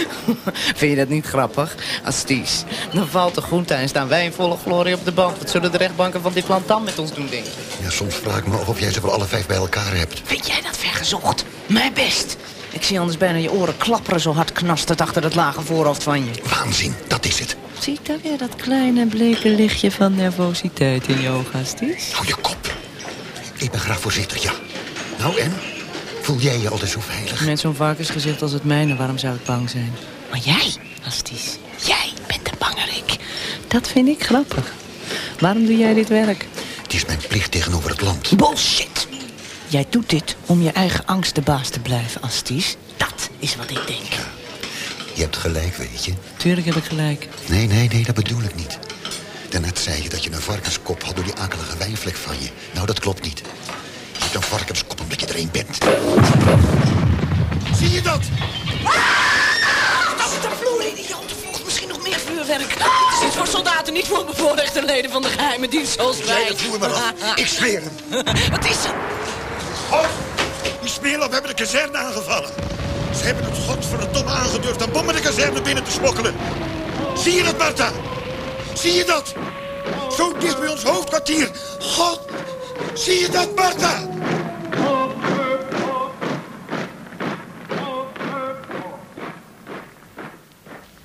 [laughs] Vind je dat niet grappig? Asties. Dan valt de junta en staan wij in volle glorie op de band. Wat zullen de rechtbanken van dit land dan met ons doen, denk je? Ja, soms vraag ik me af of jij ze voor alle vijf bij elkaar hebt. Vind jij dat vergezocht? Mijn best. Ik zie anders bijna je oren klapperen zo hard knastert achter dat lage voorhoofd van je. Waanzin, dat is het. Zie ik daar weer dat kleine bleke lichtje van nervositeit in je ogen, Asties? Hou je kop. Ik ben graag voorzichtig, ja. Nou, en? Voel jij je altijd zo veilig? Met zo'n varkensgezicht als het mijne, waarom zou ik bang zijn? Maar jij, Asties, jij bent de bangerik. Dat vind ik grappig. Waarom doe jij dit werk? is mijn plicht tegenover het land. Bullshit! Jij doet dit om je eigen angst de baas te blijven, Asties. Dat is wat ik denk. Je hebt gelijk, weet je. Tuurlijk heb ik gelijk. Nee, nee, nee, dat bedoel ik niet. Daarnet zei je dat je een varkenskop had door die akelige wijnvlek van je. Nou, dat klopt niet. Je hebt een varkenskop omdat je er een bent. Zie je dat? Dat is de vloer, idioot. Er volgt misschien nog meer vuurwerk. Het is iets voor soldaten, niet voor bevoorrechte leden van de geheime dienst zoals wij. Jij dat voer maar af. Ik zweer hem. Wat is er? Halt! Die smeerlap hebben de kazerne aangevallen. Hebben het godverdomme aangedurfd aan bommen de kazerne binnen te smokkelen. Zie je dat, Marta? Zie je dat? Zo dicht bij ons hoofdkwartier. God, zie je dat, Marta?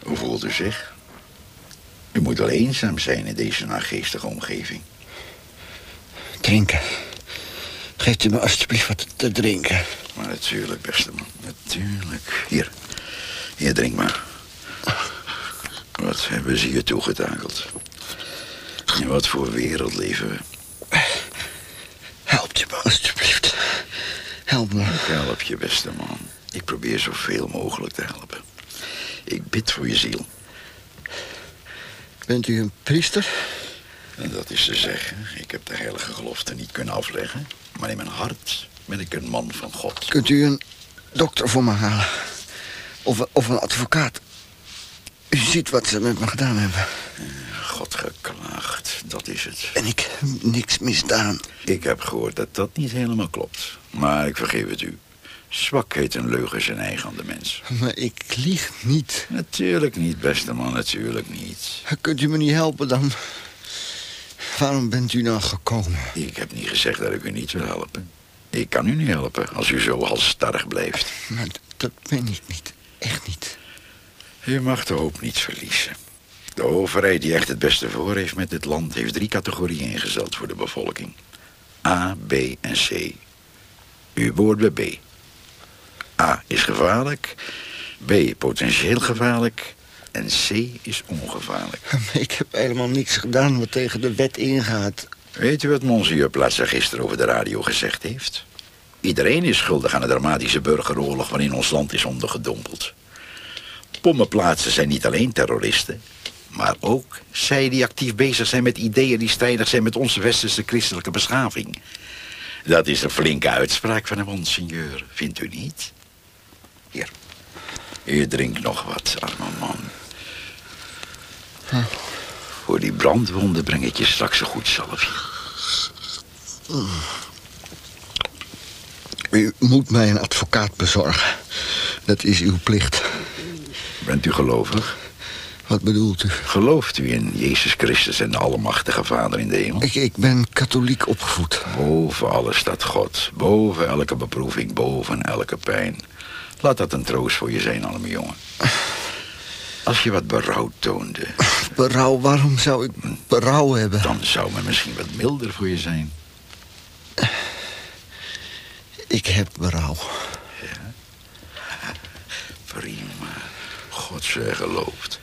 Hoe voelt u zich? U moet wel eenzaam zijn in deze nageestige omgeving. Drinken. Geeft u me alsjeblieft wat te drinken. Maar natuurlijk, beste man. Natuurlijk. Hier. Hier, drink maar. Wat hebben ze je toegetakeld? In wat voor wereld leven we? Helpt je me alsjeblieft. Help me. Ik help je, beste man. Ik probeer zoveel mogelijk te helpen. Ik bid voor je ziel. Bent u een priester? En dat is te zeggen, ik heb de heilige gelofte niet kunnen afleggen. Maar in mijn hart ben ik een man van God. Kunt u een dokter voor me halen? Of, of een advocaat? U ziet wat ze met me gedaan hebben. God geklaagd, dat is het. En ik heb niks misdaan. Ik heb gehoord dat dat niet helemaal klopt. Maar ik vergeef het u. Zwakheid en leugen zijn eigen aan de mens. Maar ik lieg niet. Natuurlijk niet, beste man, natuurlijk niet. Kunt u me niet helpen dan? Waarom bent u dan gekomen? Ik heb niet gezegd dat ik u niet wil helpen. Ik kan u niet helpen als u zo halstarrig blijft. Maar dat ben ik niet. Echt niet. U mag de hoop niet verliezen. De overheid die echt het beste voor heeft met dit land... heeft drie categorieën ingesteld voor de bevolking. A, B en C. U behoort bij B. A is gevaarlijk. B potentieel gevaarlijk. En C is ongevaarlijk. [laughs] Ik heb helemaal niks gedaan wat tegen de wet ingaat. Weet u wat Monsieur Plaza gisteren over de radio gezegd heeft? Iedereen is schuldig aan de dramatische burgeroorlog waarin ons land is ondergedompeld. Pommenplaatsen zijn niet alleen terroristen, maar ook zij die actief bezig zijn met ideeën die strijdig zijn met onze westerse christelijke beschaving. Dat is een flinke uitspraak van een monseigneur, vindt u niet? Hier, u drinkt nog wat, arme man. Voor die brandwonden breng ik je straks een goed zalfje. U moet mij een advocaat bezorgen. Dat is uw plicht. Bent u gelovig? Wat bedoelt u? Gelooft u in Jezus Christus en de Almachtige Vader in de hemel? Ik, ik ben katholiek opgevoed. Boven alles staat God. Boven elke beproeving, boven elke pijn. Laat dat een troost voor je zijn, arme jongen. Als je wat berouw toonde... [laughs] Berouw? Waarom zou ik berouw hebben? Dan zou men misschien wat milder voor je zijn. Ik heb berouw. Ja? Prima. God zij geloofd.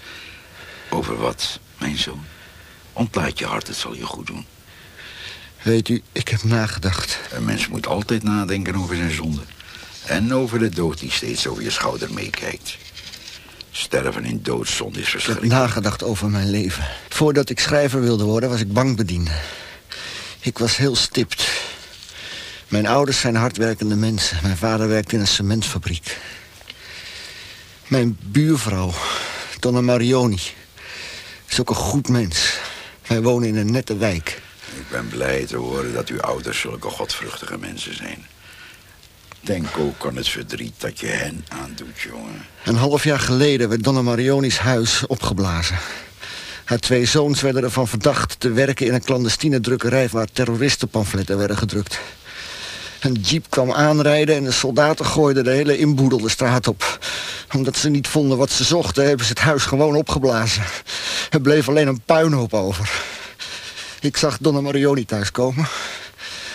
Over wat, mijn zoon? Ontlaat je hart, het zal je goed doen. Weet u, ik heb nagedacht. Een mens moet altijd nadenken over zijn zonde. En over de dood die steeds over je schouder meekijkt. Sterven in doodzonde is Ik heb verschrikkelijk. nagedacht over mijn leven. Voordat ik schrijver wilde worden, was ik bankbediende. Ik was heel stipt. Mijn ouders zijn hardwerkende mensen. Mijn vader werkte in een cementfabriek. Mijn buurvrouw, Donna Marioni, is ook een goed mens. Wij wonen in een nette wijk. Ik ben blij te horen dat uw ouders zulke godvruchtige mensen zijn. Denk ook aan het verdriet dat je hen aandoet, jongen. Een half jaar geleden werd Donna Marioni's huis opgeblazen. Haar twee zoons werden ervan verdacht te werken in een clandestine drukkerij... waar terroristenpamfletten werden gedrukt. Een jeep kwam aanrijden en de soldaten gooiden de hele inboedel de straat op. Omdat ze niet vonden wat ze zochten, hebben ze het huis gewoon opgeblazen. Er bleef alleen een puinhoop over. Ik zag Donna Marioni thuiskomen.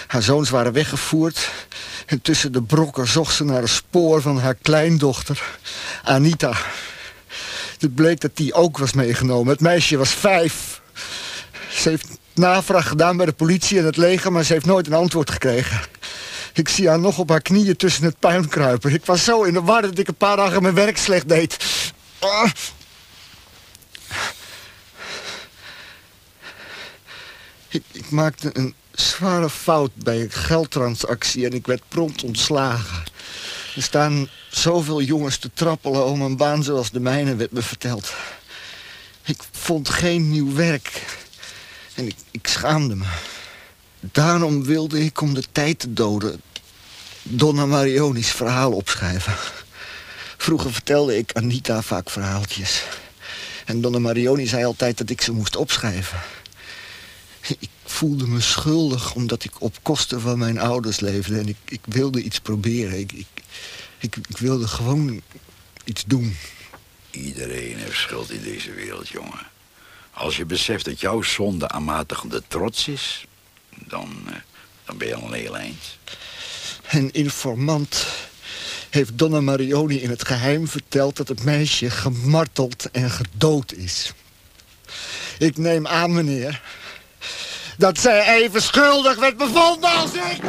Haar zoons waren weggevoerd. En [laughs] tussen de brokken zocht ze naar een spoor van haar kleindochter, Anita. Het bleek dat die ook was meegenomen. Het meisje was vijf. Ze heeft navraag gedaan bij de politie en het leger... maar ze heeft nooit een antwoord gekregen. Ik zie haar nog op haar knieën tussen het puin kruipen. Ik was zo in de war dat ik een paar dagen mijn werk slecht deed. Ah. Ik, ik maakte een zware fout bij een geldtransactie en ik werd prompt ontslagen. Er staan zoveel jongens te trappelen om een baan zoals de mijne, werd me verteld. Ik vond geen nieuw werk. En ik, ik schaamde me. Daarom wilde ik om de tijd te doden... Donna Marioni's verhaal opschrijven. Vroeger vertelde ik Anita vaak verhaaltjes. En Donna Marioni zei altijd dat ik ze moest opschrijven. Voelde me schuldig omdat ik op kosten van mijn ouders leefde. En ik, ik wilde iets proberen. Ik, ik, ik, ik wilde gewoon iets doen. Iedereen heeft schuld in deze wereld, jongen. Als je beseft dat jouw zonde aanmatigende trots is... dan, eh, dan ben je al een heel eind. Een informant heeft Donna Marioni in het geheim verteld... dat het meisje gemarteld en gedood is. Ik neem aan, meneer... dat zij even schuldig werd bevonden als ik...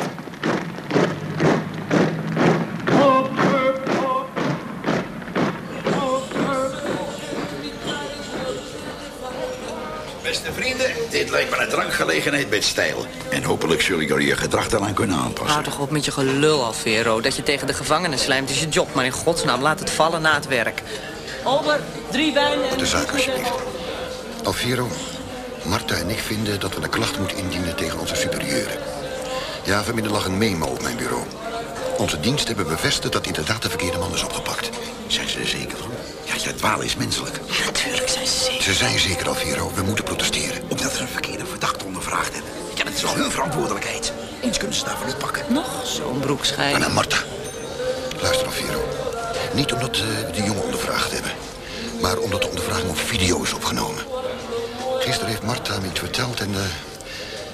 Beste vrienden, dit lijkt me een drankgelegenheid met stijl. En hopelijk zullen jullie je gedrag daaraan kunnen aanpassen. Houd toch op met je gelul, Alvero. Dat je tegen de gevangenen slijmt is je job. Maar in godsnaam, laat het vallen na het werk. Ober, drie wijn en... De zaak, alsjeblieft. Alvero, Marta en ik vinden dat we een klacht moeten indienen tegen onze superieuren. Ja, vanmiddag lag een memo op mijn bureau. Onze dienst hebben bevestigd dat inderdaad de verkeerde man is opgepakt. Zijn ze er zeker van? Ja, ja, dwalen is menselijk. Natuurlijk zijn ze zeker. Ze zijn zeker, Alvero. We moeten protesteren. Omdat ze een verkeerde verdachte ondervraagd hebben. Ja, dat is wel hun verantwoordelijkheid. Eens kunnen ze daarvan niet pakken. Nog zo'n broekschijn. En aan Marta. Luister, Alvero. Niet omdat we de jongen ondervraagd hebben. Maar omdat de ondervraging op video is opgenomen. Gisteren heeft Marta me iets verteld en... eh,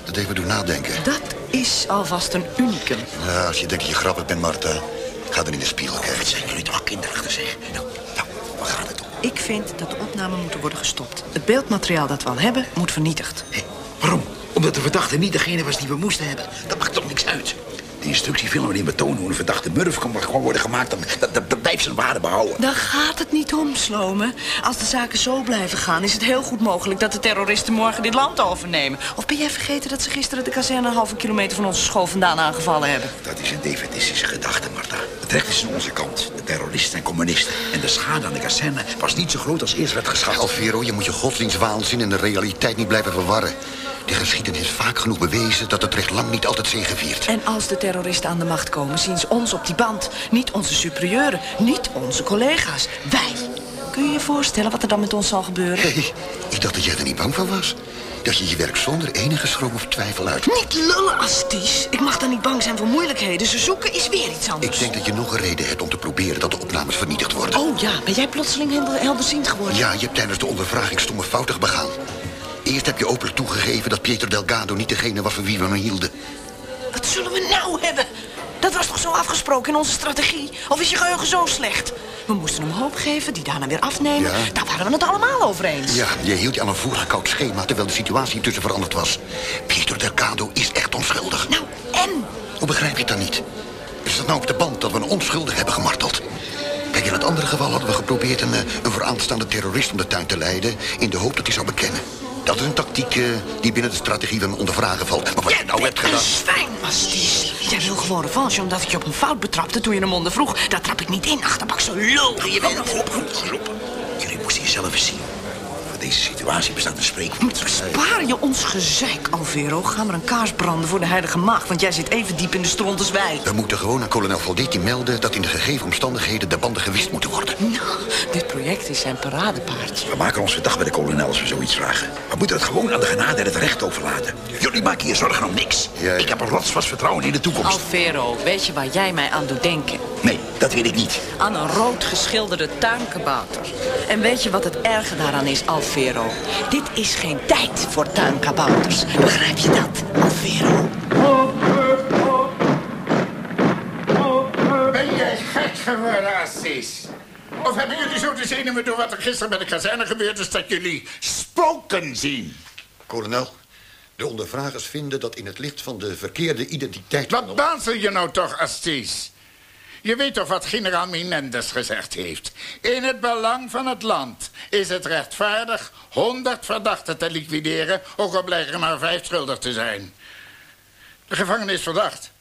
dat heeft me doen nadenken. Dat is alvast een unicum. Ja, als je denkt dat je grappig bent, Marta... ga dan in de spiegel kijken. Wat zijn jullie toch kinderachtig, zeg. Nou, nou, waar gaat het om? Ik vind dat de opnamen moeten worden gestopt. Het beeldmateriaal dat we al hebben, moet vernietigd. Hé, waarom? Omdat de verdachte niet degene was die we moesten hebben. Dat maakt toch niks uit? De instructiefilm waarin we tonen hoe een verdachte murf kan gewoon worden gemaakt... dan, dat, dat, dat blijft zijn waarde behouden. Daar gaat het niet om, Slome. Als de zaken zo blijven gaan, is het heel goed mogelijk... dat de terroristen morgen dit land overnemen. Of ben jij vergeten dat ze gisteren de kazerne... een halve kilometer van onze school vandaan aangevallen hebben? Dat is een defetistische gedachte, Marta. Het recht is aan onze kant. De terroristen en communisten. En de schade aan de kazerne was niet zo groot als eerst werd geschat. Alvero, je moet je godsdienstwaanzin en de realiteit niet blijven verwarren. De geschiedenis is vaak genoeg bewezen dat het recht lang niet altijd zegeviert. En als de terroristen aan de macht komen, zien ze ons op die band. Niet onze superieuren, niet onze collega's. Wij. Kun je je voorstellen wat er dan met ons zal gebeuren? Ik dacht dat jij er niet bang van was. Dat je je werk zonder enige schroom of twijfel uit... Niet lullen, Asties. Ik mag dan niet bang zijn voor moeilijkheden. Ze zoeken is weer iets anders. Ik denk dat je nog een reden hebt om te proberen dat de opnames vernietigd worden. Oh ja, ben jij plotseling helder, helderziend geworden? Ja, je hebt tijdens de ondervraging stomme fouten begaan. Eerst heb je openlijk toegegeven dat Pietro Delgado niet degene was van wie we hem hielden. Wat zullen we nou hebben? Dat was toch zo afgesproken in onze strategie? Of is je geheugen zo slecht? We moesten hem hoop geven, die daarna weer afnemen. Ja. Daar waren we het allemaal over eens. Ja, je hield je aan een voorgekoud schema terwijl de situatie intussen veranderd was. Pietro Delgado is echt onschuldig. Nou, en? Hoe begrijp je het dan niet? Is dat nou op de band dat we een onschuldig hebben gemarteld? Kijk, in het andere geval hadden we geprobeerd een, eh, een vooraanstaande terrorist om de tuin te leiden... in de hoop dat hij zou bekennen. Dat is een tactiek eh, die binnen de strategie van ondervragen valt. Maar wat je nou hebt gedaan... Asties. Jij wil gewoon revanche omdat ik je op een fout betrapte toen je hem ondervroeg. Daar trap ik niet in, achterbak zo lul. Je bent. Jullie moesten jezelf eens zien. Deze situatie bestaat een spreekwoord. Spaar je ons gezeik, Alvero. Ga maar een kaars branden voor de heilige maagd... want jij zit even diep in de stront als wij. We moeten gewoon aan kolonel Valdetti melden... dat in de gegeven omstandigheden de banden gewist moeten worden. Nou, dit project is zijn paradepaardje. We maken ons verdacht bij de kolonel als we zoiets vragen. We moeten het gewoon aan de genade en het recht overlaten. Jullie maken hier zorgen om niks. Ja, ja. Ik heb een rotsvast vertrouwen in de toekomst. Alvero, weet je waar jij mij aan doet denken? Nee, dat weet ik niet. Aan een rood geschilderde tuinkabouter. En weet je wat het erge daaraan is, Alvero? Dit is geen tijd voor tuinkabouters. Begrijp je dat, Alvero? Ben jij gek geworden, Assis? Of hebben jullie zo de zenuwen door wat er gisteren bij de kazerne gebeurd is... dat jullie spoken zien? Kolonel, De ondervragers vinden dat in het licht van de verkeerde identiteit... Wat bazel je nou toch, Astis? Je weet toch wat generaal Menendez gezegd heeft? In het belang van het land is het rechtvaardig honderd verdachten te liquideren... ook al blijken er maar vijf schuldig te zijn. De gevangene is verdacht.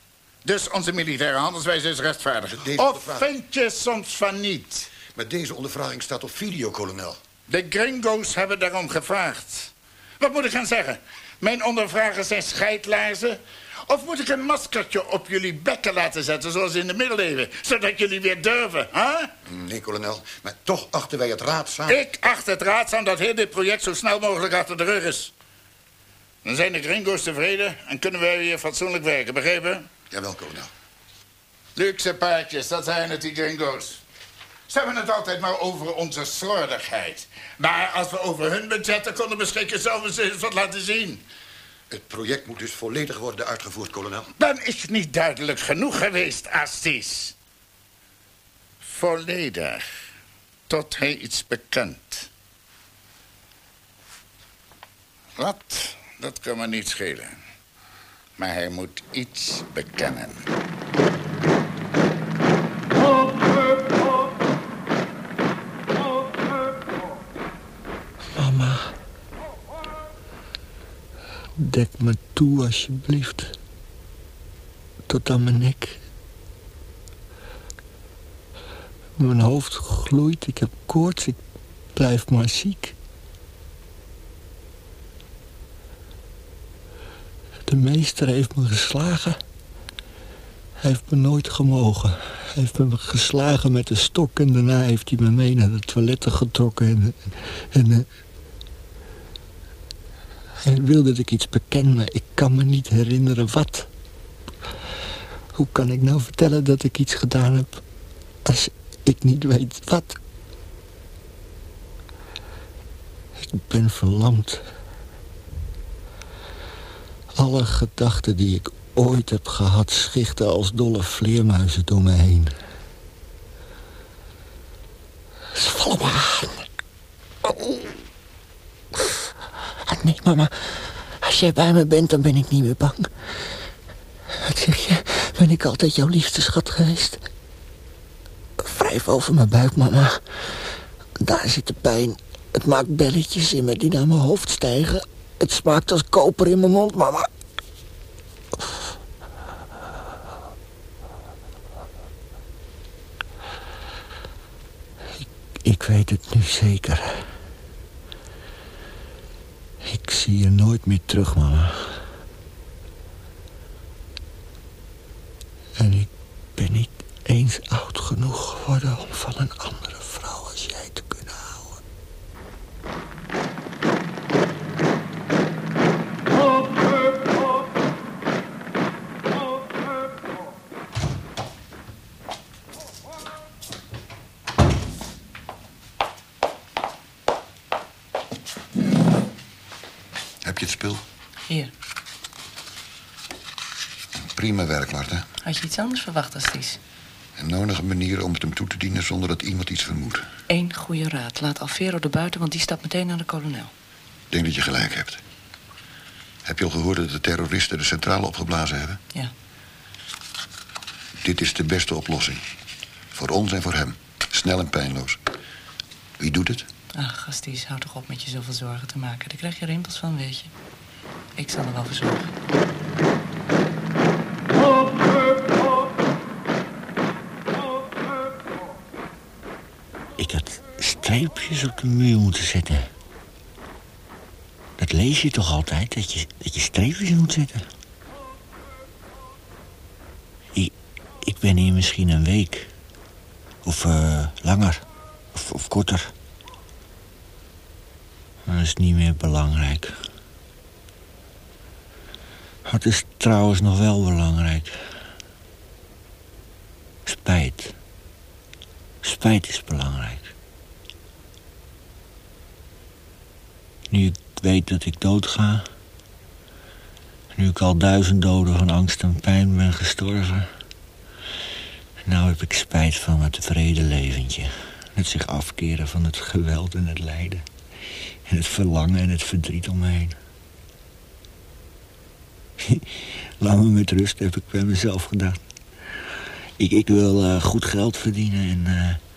Dus onze militaire handelswijze is rechtvaardig. of vind je soms van niet? Maar deze ondervraging staat op video, kolonel. De gringo's hebben daarom gevraagd. Wat moet ik gaan zeggen? Mijn ondervragers zijn scheidlaarzen? Of moet ik een maskertje op jullie bekken laten zetten, zoals in de middeleeuwen? Zodat jullie weer durven, hè? Nee, kolonel, maar toch achten wij het raadzaam... Ik acht het raadzaam dat heel dit project zo snel mogelijk achter de rug is. Dan zijn de gringo's tevreden en kunnen wij weer fatsoenlijk werken, begrepen? Jawel, kolonel. Luxe paardjes, dat zijn het, die gringo's. Ze hebben het altijd maar over onze slordigheid. Maar als we over hun budgetten konden beschikken, zouden ze eens wat laten zien. Het project moet dus volledig worden uitgevoerd, kolonel. Dan is het niet duidelijk genoeg geweest, Astis. Volledig. Tot hij iets bekent. Wat? Dat kan me niet schelen. Maar hij moet iets bekennen. Dek me toe, alsjeblieft. Tot aan mijn nek. Mijn hoofd gloeit, ik heb koorts, ik blijf maar ziek. De meester heeft me geslagen. Hij heeft me nooit gemogen. Hij heeft me geslagen met een stok en daarna heeft hij me mee naar de toiletten getrokken. En, en, en hij wilde dat ik iets beken, maar ik kan me niet herinneren wat. Hoe kan ik nou vertellen dat ik iets gedaan heb als ik niet weet wat? Ik ben verlamd. Alle gedachten die ik ooit heb gehad... schichten als dolle vleermuizen door me heen. Ze vallen me aan. Oh. Nee, mama. Als jij bij me bent, dan ben ik niet meer bang. Wat zeg je? Ben ik altijd jouw liefste schat geweest? Wrijf over mijn buik, mama. Daar zit de pijn. Het maakt belletjes in me die naar mijn hoofd stijgen. Het smaakt als koper in mijn mond, mama. Ik weet het nu zeker. Ik meer terug, mama. Iets anders verwacht, Asties? Een nonige manier om het hem toe te dienen zonder dat iemand iets vermoedt. Eén goede raad. Laat Alvero er buiten, want die stapt meteen naar de kolonel. Ik denk dat je gelijk hebt. Heb je al gehoord dat de terroristen de centrale opgeblazen hebben? Ja. Dit is de beste oplossing. Voor ons en voor hem. Snel en pijnloos. Wie doet het? Ach, Asties, hou toch op met je zoveel zorgen te maken. Daar krijg je rimpels van, weet je. Ik zal er wel voor zorgen. Ik had streepjes op de muur moeten zetten. Dat lees je toch altijd, dat je, dat je streepjes moet zetten? Ik, ik ben hier misschien een week. Of eh, langer. Of, of korter. Dat is niet meer belangrijk. Het is trouwens nog wel belangrijk. Spijt. Spijt is belangrijk. Nu ik weet dat ik doodga... nu ik al duizend doden van angst en pijn ben gestorven... nou heb ik spijt van mijn tevreden leventje. Het zich afkeren van het geweld en het lijden. En het verlangen en het verdriet om me heen. [laughs] Laat me met rust, heb ik bij mezelf gedacht. Ik, ik wil eh, goed geld verdienen en, uh,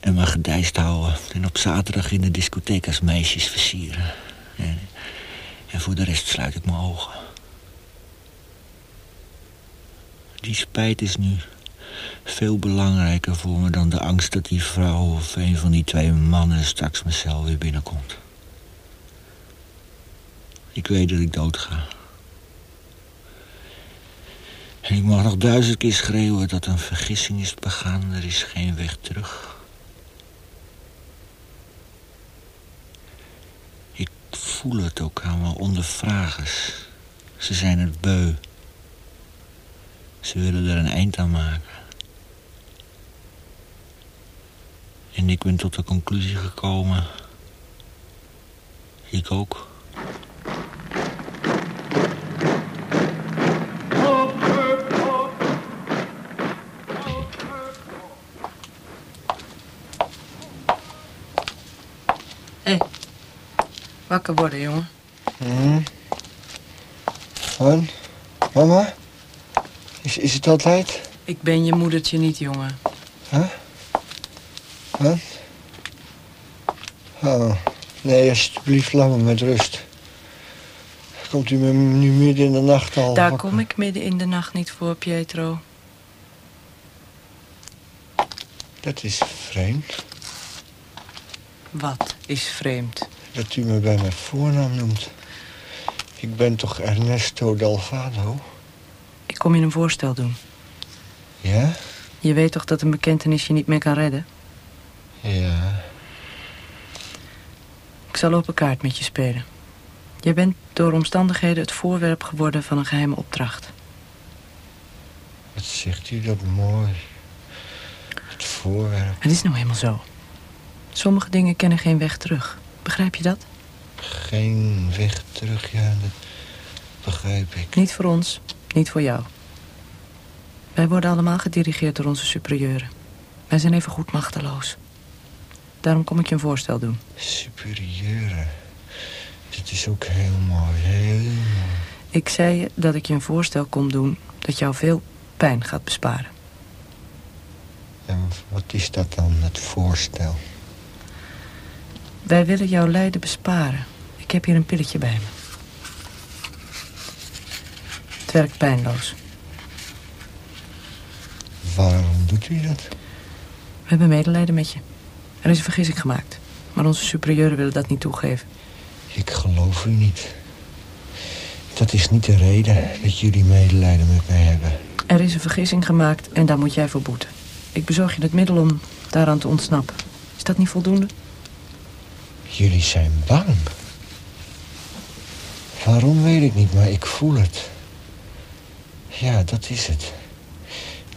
en mijn gedijst houden. En op zaterdag in de discotheek als meisjes versieren. En, en voor de rest sluit ik mijn ogen. Die spijt is nu veel belangrijker voor me dan de angst dat die vrouw of een van die twee mannen straks mijn cel weer binnenkomt. Ik weet dat ik dood ga. En ik mag nog duizend keer schreeuwen dat een vergissing is begaan. Er is geen weg terug. Ik voel het ook aan mijn ondervragers. Ze zijn het beu. Ze willen er een eind aan maken. En ik ben tot de conclusie gekomen... Ik ook. Wakker worden, jongen. Hmm. Wat? Mama? Is, is het altijd? Ik ben je moedertje niet, jongen. Huh? Wat? Oh, nee, alsjeblieft, laat me met rust. Komt u me nu midden in de nacht al Daar wakker? kom ik midden in de nacht niet voor, Pietro. Dat is vreemd. Wat is vreemd? Dat u me bij mijn voornaam noemt. Ik ben toch Ernesto Dalvado? Ik kom je een voorstel doen. Ja? Je weet toch dat een bekentenis je niet meer kan redden? Ja. Ik zal open kaart met je spelen. Je bent door omstandigheden het voorwerp geworden van een geheime opdracht. Wat zegt u dat mooi. Het voorwerp. Het is nou helemaal zo. Sommige dingen kennen geen weg terug. Begrijp je dat? Geen weg terug, ja, dat begrijp ik. Niet voor ons, niet voor jou. Wij worden allemaal gedirigeerd door onze superieuren. Wij zijn even goed machteloos. Daarom kom ik je een voorstel doen. Superieuren. Dat is ook heel mooi, heel mooi. Ik zei je dat ik je een voorstel kom doen dat jou veel pijn gaat besparen. En wat is dat dan, het voorstel? Wij willen jouw lijden besparen. Ik heb hier een pilletje bij me. Het werkt pijnloos. Waarom doet u dat? We hebben medelijden met je. Er is een vergissing gemaakt. Maar onze superieuren willen dat niet toegeven. Ik geloof u niet. Dat is niet de reden dat jullie medelijden met mij hebben. Er is een vergissing gemaakt en daar moet jij voor boeten. Ik bezorg je het middel om daaraan te ontsnappen. Is dat niet voldoende? Jullie zijn bang. Waarom weet ik niet, maar ik voel het. Ja, dat is het.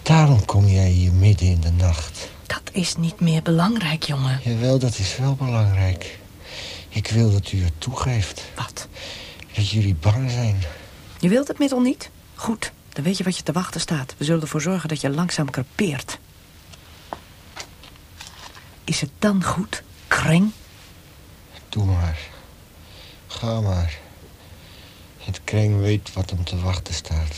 Daarom kom jij hier midden in de nacht. Dat is niet meer belangrijk, jongen. Jawel, dat is wel belangrijk. Ik wil dat u het toegeeft. Wat? Dat jullie bang zijn. Je wilt het middel niet? Goed, dan weet je wat je te wachten staat. We zullen ervoor zorgen dat je langzaam krepeert. Is het dan goed, Kreng? Doe maar. Ga maar. Het kring weet wat hem te wachten staat.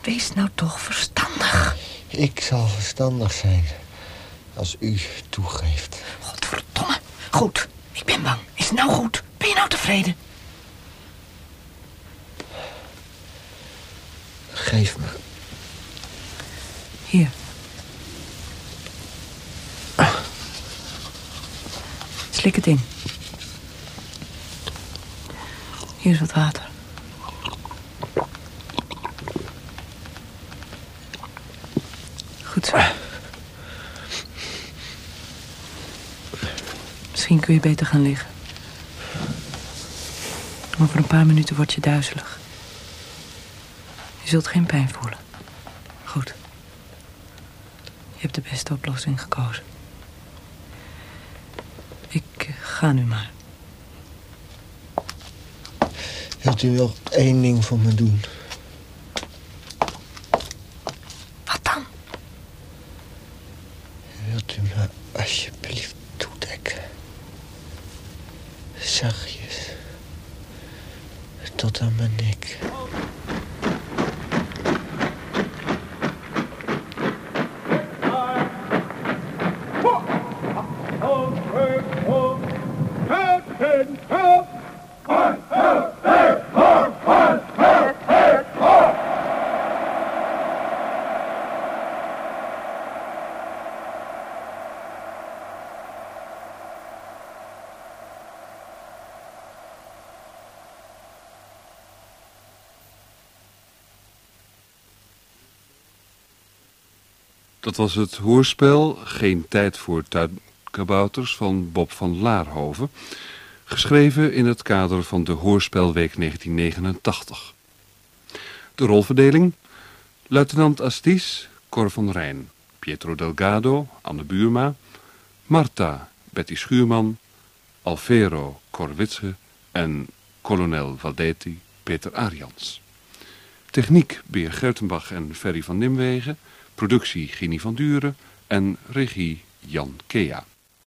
Wees nou toch verstandig. Ik zal verstandig zijn. Als u toegeeft. Godverdomme. Goed, ik ben bang. Is het nou goed? Ben je nou tevreden? Geef me. Hier. Slik het in. Hier is wat water. Goed zo. Misschien kun je beter gaan liggen. Over een paar minuten word je duizelig. Je zult geen pijn voelen. Goed. Je hebt de beste oplossing gekozen. Ik eh, ga nu maar. Wilt u nog één ding voor me doen? Wat dan? Wilt u me alsjeblieft toedekken? Zachtjes. Tot aan mijn nek. Dat was het hoorspel Geen tijd voor tuinkabouters van Bob van Laarhoven. Geschreven in het kader van de Hoorspelweek 1989. De rolverdeling? Luitenant Astis, Cor van Rijn. Pietro Delgado, Anne Buurma. Marta, Betty Schuurman. Alvero, Cor Witsche. En kolonel Valdetti, Peter Arians. Techniek Beer Gertenbach en Ferry van Nimwegen. Productie Ginny van Duren. En regie Jan Kea.